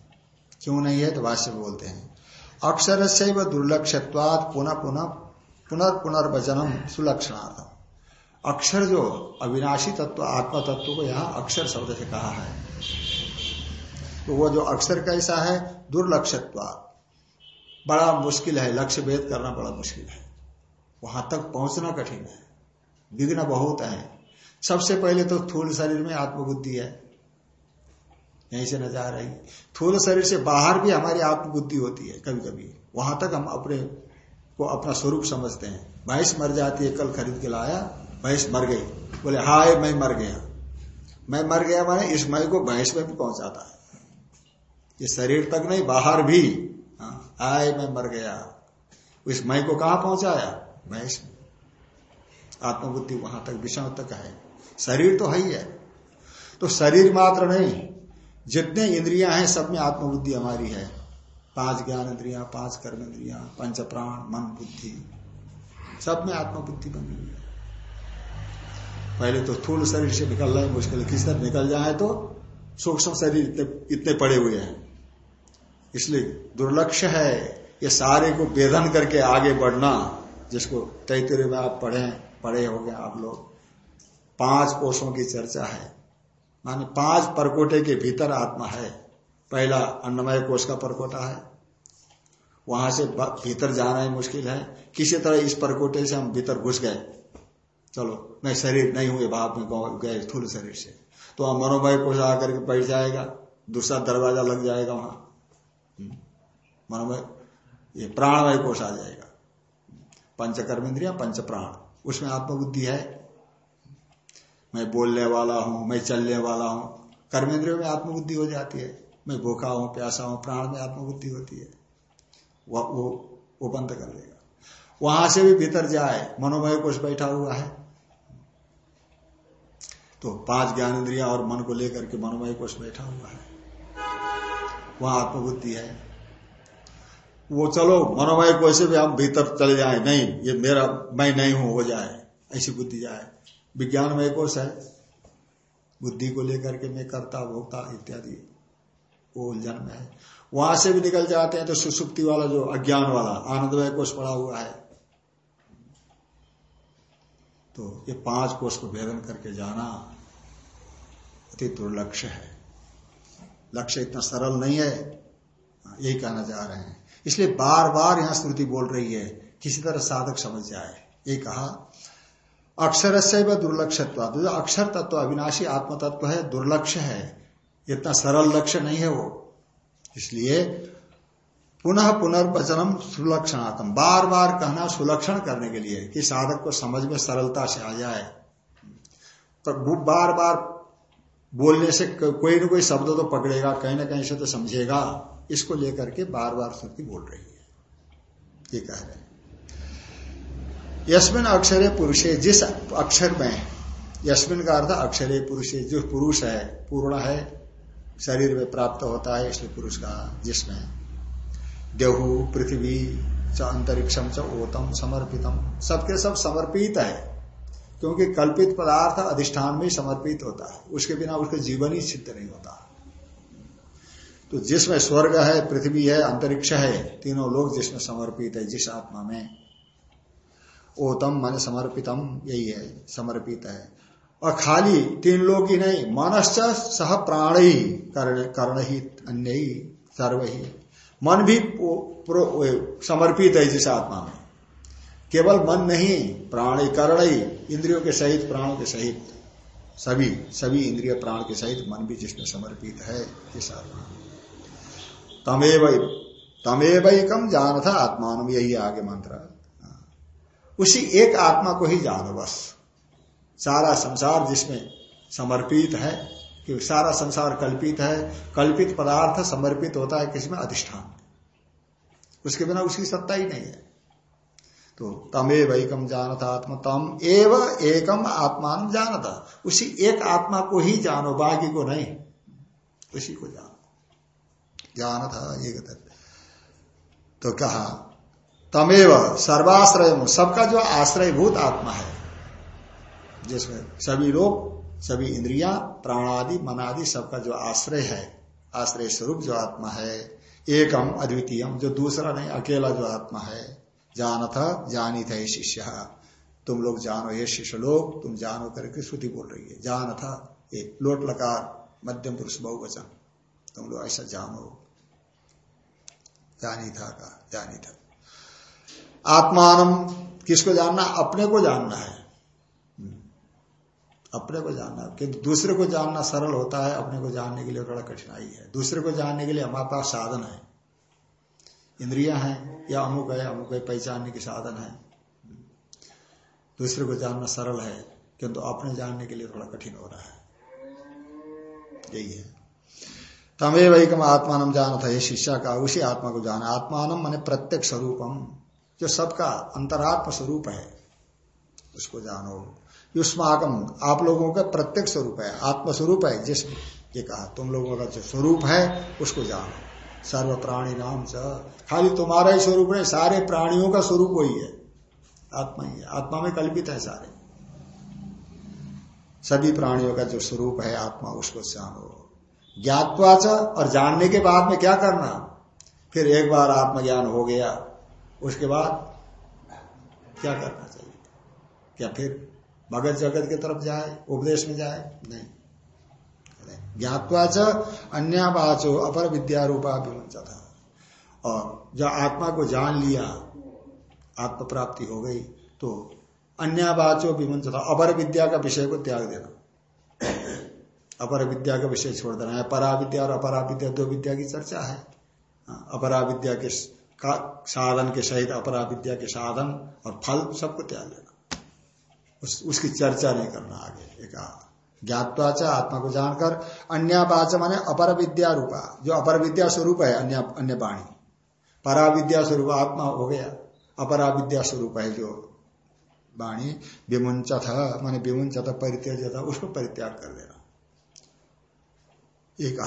क्यों नहीं है? तो भाष्य बोलते हैं अक्षर से व दुर्लक्षत्वाद पुनः पुनः पुनर्पुनर्वचनम सुलक्षणार्थ अक्षर जो अविनाशी तत्व आत्मा तत्व को यहाँ अक्षर शब्द से कहा है। तो वो जो अक्षर कैसा है? दुर्लक्षत्वाद बड़ा मुश्किल है, लक्ष्य भेद करना बड़ा मुश्किल है। वहाँ तक पहुँचना कठिन है। विघ्न बहुत है। सबसे पहले तो थूल शरीर में आत्मबुद्धि है। यहीं से न जा रही थूल शरीर से बाहर भी हमारी आत्मबुद्धि होती है कभी कभी वहाँ तक हम अपने को अपना स्वरूप समझते हैं। भैंस मर जाती है, कल खरीद के लाया, भैंस मर गई। बोले, हाय, मैं मर गया। मैं मर गया माने इस मई को भैंस में भी पहुंचाता है। ये शरीर तक नहीं बाहर भी। हाँ, हाय मैं मर गया। इस मई को कहा पहुँचाया? भैंस आत्मबुद्धि वहाँ तक विषम तक है। शरीर तो है ही है। तो शरीर मात्र नहीं जितने इंद्रियाँ हैं सब में आत्मबुद्धि हमारी है। पाँच ज्ञान इंद्रिया पाँच कर्म इंद्रिया पंच प्राण मन बुद्धि सब में आत्मबुद्धि बनी हुई है। पहले तो थूल शरीर से निकलना है मुश्किल किस तरह निकल जाए तो सूक्ष्म शरीर इतने, इतने पड़े हुए हैं। इसलिए दुर्लक्ष है ये सारे को वेदन करके आगे बढ़ना, जिसको तैतरे में आप पढ़े पढ़े हो गए आप लोग। पाँच कोषों की चर्चा है। माने पाँच परकोटे के भीतर आत्मा है। पहला अन्नमय कोष का परकोटा है। वहाँ से भीतर जाना ही मुश्किल है। किसी तरह इस परकोटे से हम भीतर घुस गए। चलो मैं शरीर नहीं हुए भाव में गए स्थूल शरीर से। तो हम मनोमय कोष आकर के बैठ जाएगा। दूसरा दरवाज़ा लग जाएगा वहाँ। मनोमय ये प्राणमय कोष आ जाएगा। पंच कर्मेंद्रिया पंच प्राण उसमें आत्मबुद्धि है। मैं बोलने वाला हूँ मैं चलने वाला हूँ। कर्मेंद्रियों में आत्मबुद्धि हो जाती है। मैं भूखा हूँ प्यासा हूँ प्राण में आत्मबुद्धि होती है। वह वो, वो बंद कर देगा। वहाँ से भी भीतर जाए मनोमय कोष बैठा हुआ है। तो पाँच ज्ञान इंद्रिया और मन को लेकर के मनोमय कोष बैठा हुआ है। वहाँ आत्मबुद्धि है। वो चलो मनोमय को ऐसे भी हम भीतर चले जाए, नहीं, ये मेरा, मैं नहीं हूँ, हो जाए, ऐसी बुद्धि जाए। विज्ञान में कोश है, बुद्धि को लेकर के मैं करता भोगता इत्यादि, वो उलझन में है। वहाँ से भी निकल जाते हैं तो सुसुप्ति वाला जो अज्ञान वाला, आनंदमय कोष पड़ा हुआ है। तो ये पाँच कोष को भेदन करके जाना अति दुर्लक्ष्य है। लक्ष्य इतना सरल नहीं है, यही कहना चाह रहे हैं। इसलिए बार बार यहाँ स्मृति बोल रही है, किसी तरह साधक समझ जाए। ये कहा अक्षर से व दुर्लक्षत्व जो अक्षर तत्व, अविनाशी आत्म तत्व है, दुर्लक्ष है। इतना सरल लक्ष्य नहीं है वो। इसलिए पुनः पुनर्वचनम सुलक्षणात्म बार बार कहना सुलक्षण करने के लिए कि साधक को समझ में सरलता से आ जाए। तो बार बार बोलने से कोई ना कोई शब्द तो पकड़ेगा, कहीं ना कहीं से तो समझेगा। इसको लेकर के बार बार श्रुति बोल रही है। ये कह रहे हैं। यशमिन अक्षरे पुरुषे, जिस अक्षर में यशमिन का अर्थ अक्षरे पुरुषे, जो पुरुष है, पूर्ण है, शरीर में प्राप्त होता है, इसलिए पुरुष का जिसमें, देहु, पृथ्वी, च अंतरिक्षम, च ओतम, समर्पितम, सबके सब समर्पित है, क्योंकि कल्पित पदार्थ अधिष्ठान में समर्पित होता है। उसके बिना उसका जीवन ही सिद्ध नहीं होता। तो जिसमें स्वर्ग है, पृथ्वी है, अंतरिक्ष है, तीनों लोग जिसमें समर्पित है, जिस आत्मा में। ओतम मन समर्पितम, यही है, समर्पित है। और खाली तीन लोग ही नहीं, मनश्च सह प्राण ही कर्ण ही अन्य ही सर्व। ही मन भी समर्पित है जिस आत्मा में। केवल मन नहीं, प्राण, कर्ण ही इंद्रियों के सहित, प्राणों के सहित। सभी सभी इंद्रिय प्राण के सहित मन भी जिसमें समर्पित है, जिस आत्मा में। तमेव तमेवकम जान था आत्मान, यही आगे मंत्र उसी एक आत्मा को ही जानो बस। सारा संसार जिसमें समर्पित है, कि सारा संसार कल्पित है, कल्पित पदार्थ समर्पित होता है, किसी में अधिष्ठान। उसके बिना उसकी सत्ता ही नहीं है। तो तमे वैकम जानता आत्मा, तम एव एकम आत्मान जानता उसी एक आत्मा को ही जानो, बाकी को नहीं। उसी को जानो। ज्ञान था एक तो कहा, तमेव सर्वाश्रय सबका जो आश्रयभूत आत्मा है, जिसमें सभी लोग सभी इंद्रिया, प्राणादि, मनादि, सबका जो आश्रय है, आश्रय स्वरूप जो आत्मा है, एकम अद्वितीयम, जो दूसरा नहीं, अकेला जो आत्मा है जान था जानी था शिष्य। तुम लोग जानो ये शिष्य लोग तुम जानो करके श्रुति बोल रही है। जान था ये लोट लकार मध्यम पुरुष, बहुवचन। तुम लोग ऐसा जानो। जानी था का जानी था आत्मान किसको जानना अपने को जानना है। अपने को जानना किंतु दूसरे को जानना सरल होता है, अपने को जानने के लिए बड़ा कठिनाई है। दूसरे को जानने के लिए हमारे पास साधन है। इंद्रिया है या अमुक है अमुक है, पहचानने के साधन है। दूसरे को जानना सरल है, किंतु अपने जानने के लिए थोड़ा कठिन हो रहा है। यही है। तमे वैकम आत्मान जाना था ये शिष्या का, उसी आत्मा को जाना। आत्मान मैंने प्रत्येक स्वरूपम, जो सबका अंतरात्म स्वरूप है, उसको जानो। युष्माकम आप लोगों का प्रत्येक स्वरूप है, आत्म स्वरूप है, जिस ये कहा, तुम लोगों का जो स्वरूप है, उसको जानो। सर्व प्राणी नाम च। खाली तुम्हारा ही स्वरूप है सारे प्राणियों का स्वरूप वही है। आत्मा ही है। आत्मा में कल्पित है सारे। सभी प्राणियों का जो स्वरूप है, आत्मा, उसको जानो। ज्ञातवाच और जानने के बाद में क्या करना? फिर एक बार आत्मज्ञान हो गया। उसके बाद क्या करना चाहिए? क्या फिर भगत जगत की तरफ़ जाए, उपदेश में जाए? नहीं। ज्ञातवाच अन्यावाचो अपर विद्या रूपा भी था और जब आत्मा को जान लिया आत्म प्राप्ति हो गई तो अन्यावाचो विमंच था अपर विद्या का विषय को त्याग देना। अपर विद्या का विषय छोड़ देना है। परा विद्या और अपरा विद्या दो विद्या की चर्चा है। हाँ, अपरा विद्या के का साधन के सहित अपरा विद्या के साधन और फल सबको त्याग लेना उस, उसकी चर्चा नहीं करना आगे। एक ज्ञातवाचा आत्मा को जानकर अन्य अन्यावाच माने अपर विद्या रूपा। जो अपर विद्या स्वरूप है अन्य अन्य वाणी। परा विद्या स्वरूप आत्मा हो गया। अपरा विद्या स्वरूप है जो वाणी विमुंच था माने विमुंच था परित्याग था उसको परित्याग कर देना। एक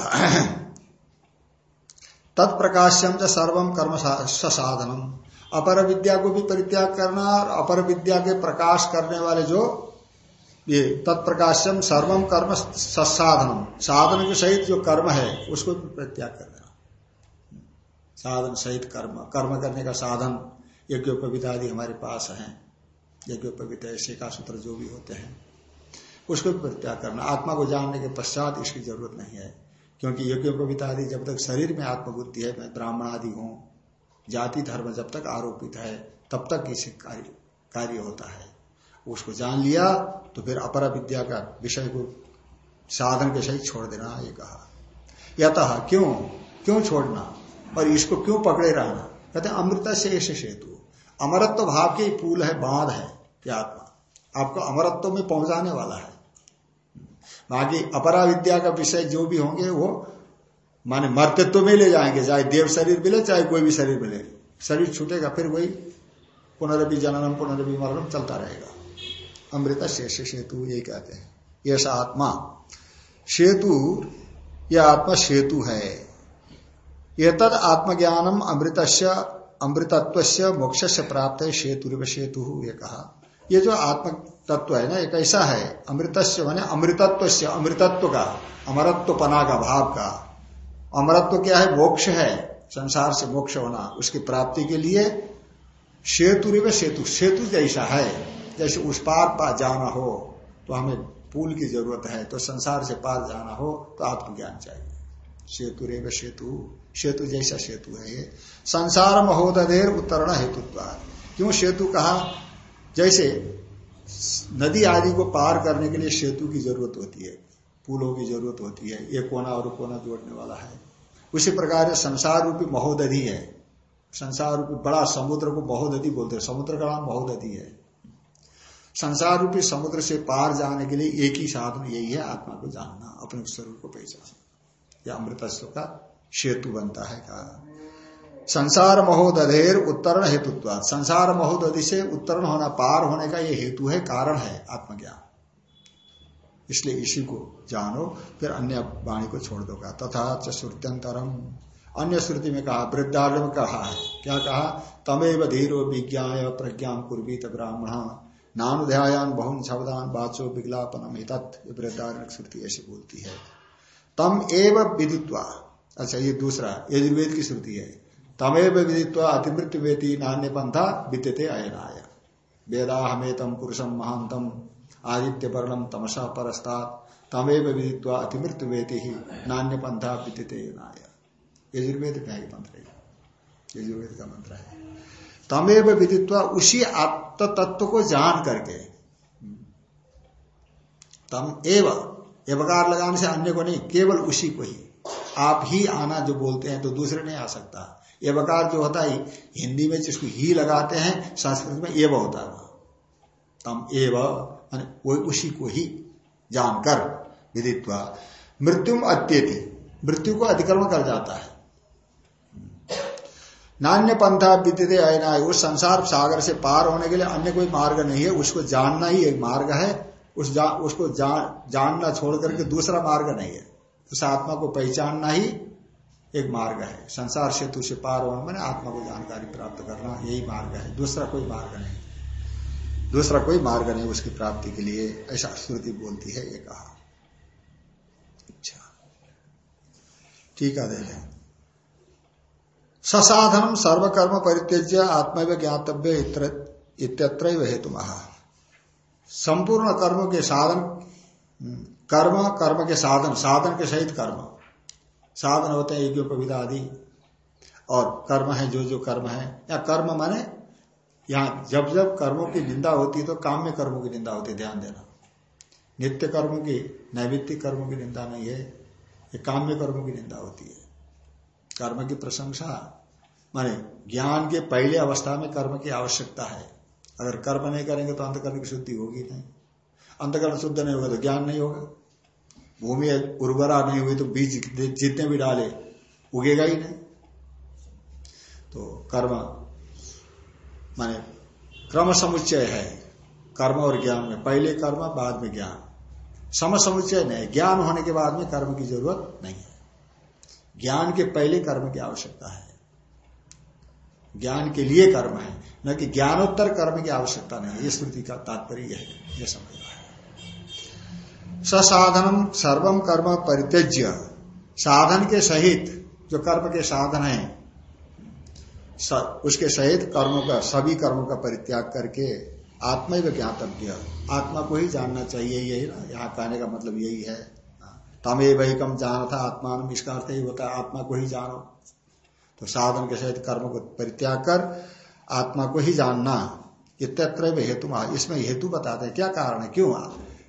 तत्प्रकाश्यम च सर्वम कर्म साधनम। अपर विद्या को भी परित्याग करना और अपर विद्या के प्रकाश करने वाले जो, ये तत्प्रकाश्यम सर्वम कर्म ससाधनम साधन के सहित जो कर्म है, उसको भी परित्याग कर देना। साधन सहित कर्म कर्म करने का साधन यज्ञोपविता आदि हमारे पास है। यज्ञोपविता ऐसे का सूत्र जो भी होते हैं। उसको परित्याग करना। आत्मा को जानने के पश्चात इसकी ज़रूरत नहीं है, क्योंकि यज्ञोपविता आदि जब तक शरीर में आत्मबुद्धि है, मैं ब्राह्मण आदि हूँ, जाति धर्म जब तक आरोपित है, तब तक इसे कार्य कार्य होता है। उसको जान लिया तो फिर अपरा विद्या का विषय को साधन के सही छोड़ देना, ये कहा। यतः क्यों? क्यों छोड़ना? और इसको क्यों पकड़े रहना? कहते अमृत से ऐसे सेतु। अमरत्व भाव के पुल है, बाँध है, ये आत्मा। आपको अमरत्व में पहुँचाने वाला है। बाकी अपरा विद्या का विषय जो भी होंगे, वो माने मर्तत्व में ले जाएँगे, चाहे देव शरीर मिले, चाहे कोई भी शरीर मिले। शरीर छूटेगा, फिर वही पुनरभि जननम पुनरभि मरणम चलता रहेगा। अमृत शेष सेतु यही कहते हैं। ये आत्मा। सेतु यह आत्मा सेतु है। ये तद आत्मज्ञानम अमृत अमृतत्व से मोक्ष से प्राप्त है सेतु सेतु ये कहा। ये जो आत्म तत्व है ना एक ऐसा है? अमृतस्य माने अमृतत्व से अमृतत्व का अमरत्व पना का भाव का। अमरत्व क्या है? मोक्ष है। संसार से मोक्ष होना, उसकी प्राप्ति के लिए सेतु सेतु सेतु जैसा है। जैसे उस पार पार जाना हो तो हमें पुल की ज़रूरत है। तो संसार से पार जाना हो तो आत्मज्ञान चाहिए। सेतु रेव सेतु सेतु जैसा सेतु है ये। संसार महोदय उत्तरण हेतु क्यों सेतु कहा? जैसे नदी आदि को पार करने के लिए सेतु की ज़रूरत होती है पुलों की ज़रूरत होती है एक कोना और कोना जोड़ने वाला है। उसी प्रकार संसार रूपी महोदधि है। संसार रूपी बड़ा समुद्र को महोदधि बोलते हैं। समुद्र का नाम महोदधि है। संसार रूपी समुद्र से पार जाने के लिए एक ही साधन यही है, आत्मा को जानना, अपने स्वरूप को पहचानना। यह अमृतस्व का सेतु बनता है, कहा संसार महोदधेर उत्तरण हेतुत्व। संसार महोदधि से उत्तरण होना, पार होने का यह हेतु है, कारण है आत्मज्ञान। इसलिए इसी को जानो, फिर अन्य वाणी को छोड़ दो तथा श्रुत्यंतरम। अन्य श्रुति में कहा वृद्धार्थ में कहा है। क्या कहा? तमेव धीरो विज्ञा प्रज्ञा कुर्बीत ब्राह्मण। नानुध्यायान बहुन शब्दान बाचो विज्ञापनम हित वृद्धारण श्रुति ऐसी बोलती है। तम एव विदित्वा अच्छा ये दूसरा, यजुर्वेद की श्रुति है। तमेव विदित्वा अतिमृत्यु वेती नान्य पंथा विद्यते अयनाय। वेदा हमेतम पुरुषम महांतम आदित्य वर्णम तमसा परस्ता तमेव विदित्वा अतिमृत्यु वेती ही नान्य पंथा विद्यते नाय यजुर्वेद का ही मंत्र है यजुर्वेद का मंत्र है तमेव विदित्वा उसी आत्म तत्व को जान करके। तम एवं एवकार लगाने से अन्य को नहीं केवल उसी को ही। आप ही आना जो बोलते हैं तो दूसरे नहीं आ सकता। एवकार जो होता है हिंदी में जिसको ही लगाते हैं संस्कृत में एव होता है। तम एव वो उसी को ही जानकर विदित्वा। मृत्यु अत्यति मृत्यु को अतिक्रमण कर जाता है। नान्य पंथा विद्यते अयना उस संसार सागर से पार होने के लिए अन्य कोई मार्ग नहीं है उसको जानना ही एक मार्ग है। उस जा, उसको जा, जानना छोड़ करके दूसरा मार्ग नहीं है। उस आत्मा को पहचानना ही एक मार्ग है। संसार सेतु से पार होना मैंने आत्मा को जानकारी प्राप्त करना यही मार्ग है। दूसरा कोई मार्ग नहीं। दूसरा कोई मार्ग नहीं उसकी प्राप्ति के लिए, ऐसा श्रुति बोलती है, ये कहा। अच्छा। ठीक है, देखें। ससाधनम सर्वकर्म परित्यज्य आत्मव्य ज्ञातव्य इत्यत्र हेतु महा संपूर्ण कर्म के साधन, कर्म कर्म के साधन साधन के सहित कर्म। साधन होते हैं यज्ञोपविधा आदि। और कर्म है, जो जो कर्म है। या कर्म माने, यहाँ जब जब कर्मों की निंदा होती है तो काम में कर्मों की निंदा होती है, ध्यान देना। नित्य कर्मों की, नैवित्तिक कर्मों की निंदा नहीं है, ये काम्य कर्मों की निंदा होती है। कर्म की प्रशंसा, माने ज्ञान के पहले अवस्था में कर्म की आवश्यकता है। अगर कर्म नहीं करेंगे तो अंतकरण की शुद्धि होगी नहीं। अंतकरण शुद्ध नहीं होगा तो ज्ञान नहीं होगा। भूमि उर्वरा नहीं हुई तो बीज जितने भी डाले, उगेगा ही नहीं। तो कर्म, माने क्रम समुच्चय है, कर्म और ज्ञान में। पहले कर्म, बाद में ज्ञान। सम समुच्चय नहीं, ज्ञान होने के बाद में कर्म की ज़रूरत नहीं है। ज्ञान के पहले कर्म की आवश्यकता है। ज्ञान के लिए कर्म है, न कि ज्ञानोत्तर कर्म की आवश्यकता नहीं ये स्मृति का तात्पर्य है, ये समझना है ससाधनम सर्वम कर्म परित्यज्य। साधन के सहित, जो कर्म के साधन है उसके सहित कर्मों का, सभी कर्मों का परित्याग करके आत्मा ही ज्ञातव्य। आत्मा को ही जानना चाहिए, यही ना, यहाँ कहने का मतलब यही है। तमे वही कम जाना था आत्मा इसका अर्थ ही होता है आत्मा को ही जानो। तो साधन के सहित कर्म को परित्याग कर, आत्मा को ही जानना इत्यत्र हेतु, इसमें हेतु बताते हैं। क्या कारण है? क्यों?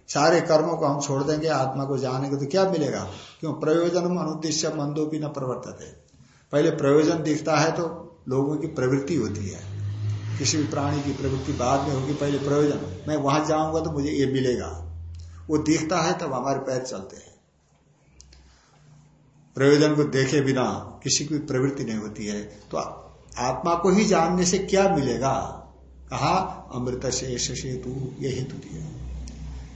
सारे कर्मों को हम छोड़ देंगे, आत्मा को जानेंगे तो क्या मिलेगा? क्यों? प्रयोजन अनुद्देश्य मंदो भी न प्रवर्तित। पहले प्रयोजन दिखता है तो लोगों की प्रवृत्ति होती है। किसी भी प्राणी की प्रवृत्ति बाद में होगी, पहले प्रयोजन। मैं वहाँ जाऊँगा तो मुझे ये मिलेगा। वो दिखता है तब हमारे पैर चलते हैं। प्रयोजन को देखे बिना किसी की प्रवृत्ति नहीं होती है। तो आत्मा को ही जानने से क्या मिलेगा? कहा अमृत शेष सेतु, ये हेतु दिया।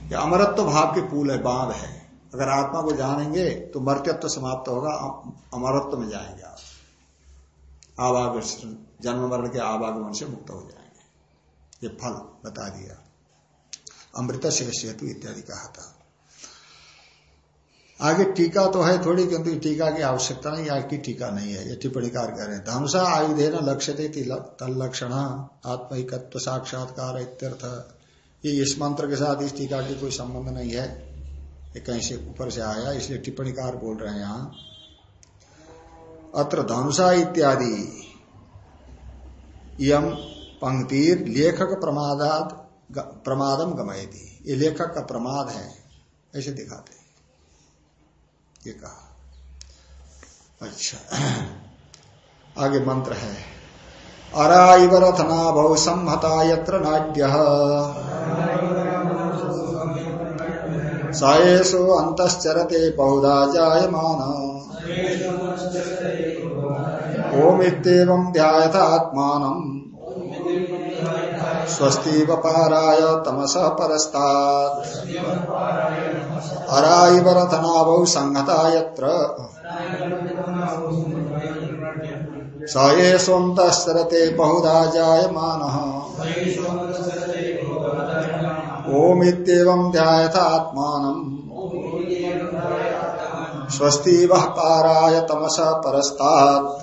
ये अमरत्व भाव के पुल है, बाँध है। अगर आत्मा को जानेंगे तो मर्त्यत्व समाप्त होगा अमरत्व में जाएँगे आप। आवाग जन्म मरण के आवागमन से मुक्त हो जाएँगे। ये फल बता दिया। अमृत शेष हेतु इत्यादि कहा था। आगे टीका तो है थोड़ी, किंतु टीका की आवश्यकता नहीं, आज की टीका नहीं है। ये टिप्पणी कार कह रहे हैं, धनुषा आयुधे न लक्ष्य तलक्षण आत्मिकत्व साक्षात्कार इत्यर्थ ये इस मंत्र के साथ इस टीका की कोई संबंध नहीं है। ये कहीं से ऊपर से आया, इसलिए टिप्पणीकार बोल रहे हैं यहाँ। अत्र धनुषा इत्यादि। यम पंक्तिर लेखक प्रमादात प्रमादम गमयती। ये लेखक का प्रमाद है, ऐसे दिखाते ये कहा। अच्छा। आगे मंत्र है। अराइवरथना बहु संहता यत्र नाड्य। सायेशु अंतश्चरते बहुधा जायमान। ओमित्येवं ध्यायथात्मानम् स्वस्ति वपाराय तमस परस्तात्। अराइवरथनाभौ संहता यत्र। स ये स्वन्तस्तरते बहुधा जायमानः ओमित्येवं ध्यायथात्मानम् स्वस्ति वह पाराय तमस परस्तात्।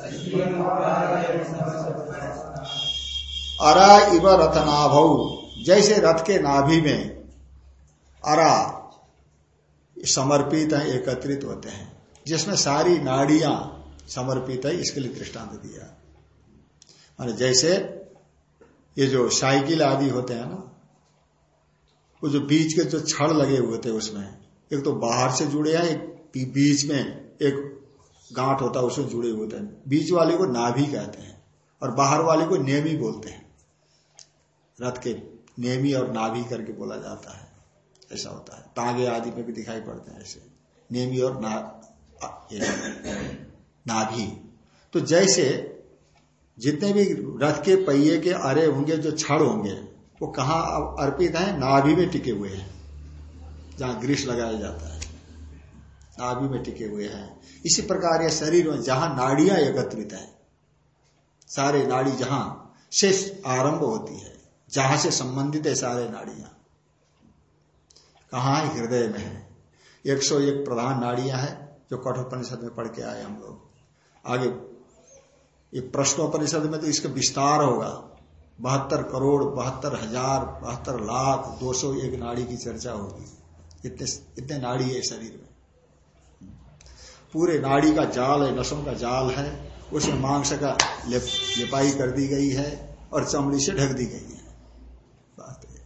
अरा इव रथनाभ। जैसे रथ के नाभि में अरा समर्पित है, एकत्रित होते हैं, जिसमें सारी नाड़ियाँ समर्पित है, इसके लिए दृष्टांत दिया। माने जैसे ये जो साइकिल आदि होते हैं ना, वो जो बीच के जो छड़ लगे हुए थे उसमें, एक तो बाहर से जुड़े हैं, एक बीच में एक गांठ होता है उसमें जुड़े हुए थे बीच वाले को नाभि कहते हैं और बाहर वाले को नेमी बोलते हैं। रथ के नेमी और नाभि करके बोला जाता है, ऐसा होता है। तांगे आदि में भी दिखाई पड़ते हैं ऐसे। नेमी और ना नाभि। तो जैसे जितने भी रथ के पहिए के अरे होंगे, जो छड़ होंगे, वो कहा अर्पित है? नाभि में टिके हुए हैं, जहाँ ग्रीस लगाया जाता है। नाभि में टिके हुए हैं। इसी प्रकार ये शरीर में जहाँ नाड़ियाँ एकत्रित है, सारे नाड़ी जहाँ से आरंभ होती है, जहाँ से संबंधित है सारे नाड़ियाँ। कहा? हृदय में है। एक सौ एक प्रधान नाड़ियाँ है, जो कठोपनिषद में पढ़ के आए हम लोग। आगे, ये प्रश्नोपनिषद में तो इसका विस्तार होगा। बहत्तर करोड़, बहत्तर हज़ार, बहत्तर लाख, दो सौ एक नाड़ी की चर्चा होगी। इतने इतने नाड़ी है शरीर में। पूरे नाड़ी का जाल है, नसों का जाल है, उसमें मांस का लिपाई कर दी गई है और चमड़ी से ढक दी गई है। बात है।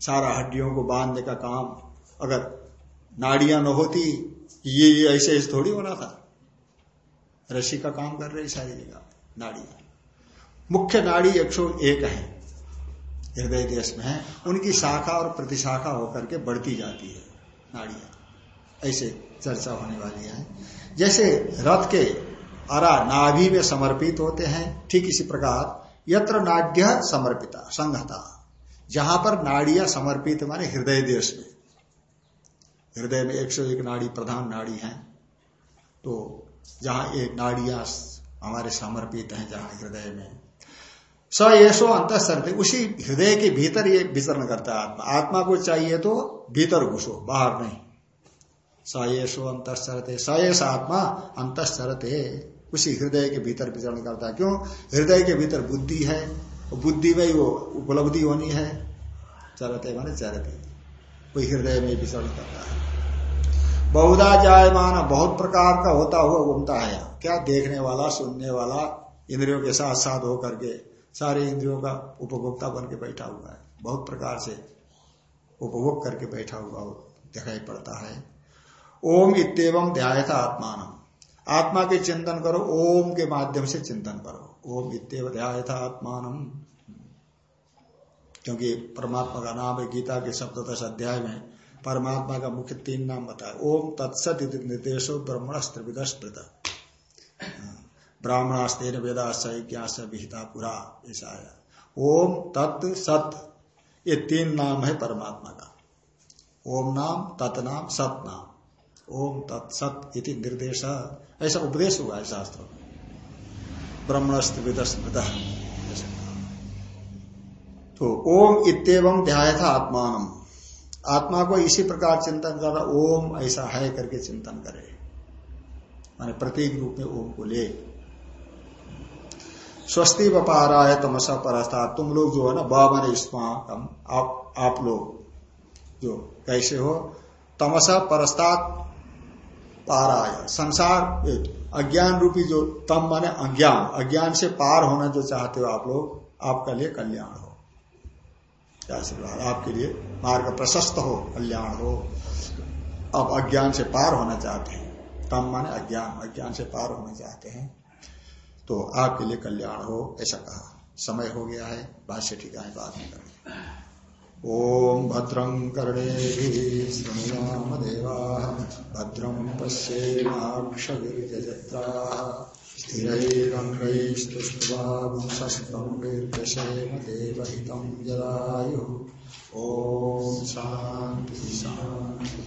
सारा हड्डियों को बांधने का काम, अगर नाड़ियाँ न होती ये ऐसे ऐसे थोड़ी होना था। रस्सी का काम कर रही सारी जगह नाड़ियाँ मुख्य नाड़ी 101 है, हृदय देश में है। उनकी शाखा और प्रतिशाखा होकर के बढ़ती जाती है, नाड़ियाँ। ऐसे चर्चा होने वाली है। जैसे रथ के अरा नाभि में समर्पित होते हैं, ठीक इसी प्रकार, यत्र नाड्य समर्पिता संघता जहाँ पर नाड़ियाँ समर्पित, माने हृदय देश में। हृदय में एक सौ एक नाड़ी, प्रधान नाड़ी है। तो जहाँ एक नाड़िया हमारे समर्पित हैं, जहाँ हृदय में। स येसो अंत उसी हृदय के भीतर ये विचरण करता है आत्मा। आत्मा को चाहिए तो भीतर घुसो, बाहर नहीं। स येसो अंतरते स येस आत्मा अंतरते उसी हृदय के भीतर विचरण करता है। क्यों? हृदय के भीतर बुद्धि है बुद्धि में वो उपलब्धि होनी है। चरते माने चरते। कोई हृदय में विचरण करता है। बहुधा जायमान बहुत प्रकार का होता हुआ घूमता है क्या देखने वाला, सुनने वाला इंद्रियों के साथ साथ होकर के सारे इंद्रियों का उपभोक्ता बन के बैठा हुआ है। बहुत प्रकार से उपभोग करके बैठा हुआ दिखाई पड़ता है। ओम इतम ध्याय था आत्मान आत्मा के चिंतन करो, ओम के माध्यम से चिंतन करो। ओम इतव ध्याय था आत्मान क्योंकि परमात्मा का नाम है गीता के सप्तश अध्याय में परमात्मा का मुख्य तीन नाम बताया ओम तत्सत निर्देशो ब्रह्मण स्त्रिविद ब्राह्मणास्तेन वेदाश्च विहिता पुरा, ऐसा आया ओम तत् सत ये तीन नाम है परमात्मा का। ओम नाम, तत् नाम, सत नाम। ओम तत्सत इति निर्देश। ऐसा उपदेश हुआ है शास्त्र में। ब्रह्मणस्त्रिविद स्मृत तो ओम इतम ध्याय था आत्मान आत्मा को इसी प्रकार चिंतन कर रहा ओम ऐसा है करके चिंतन करे। माने प्रतीक रूप में ओम को ले। स्वस्ति बपाराय तमसा परस्ता, तुम लोग जो है ना बाबन इस्मा आप आप लोग जो कैसे हो, तमसा परस्तात पाराय, संसार अज्ञान रूपी जो तम माने अज्ञान अज्ञान से पार होना जो चाहते हो आप लोग, आपका लिए कल्याण हो। आशीर्वाद आपके लिए मार्ग प्रशस्त हो, कल्याण हो। अब अज्ञान से पार होना चाहते हैं। तम माने अज्ञान अज्ञान से पार होना चाहते हैं। तो आपके लिए कल्याण हो, ऐसा कहा। समय हो गया है, भाष्य ठिकाने बाद में करें ओम भद्रं कर्णे शृणुयाम देवा भद्रम भद्रं पश्येमाक्षजत्रा स्थिरैरङ्गैस्तुष्ट्वांशस्तम्भिर्दशेम देवहितं ॐ शान्ति शान्ति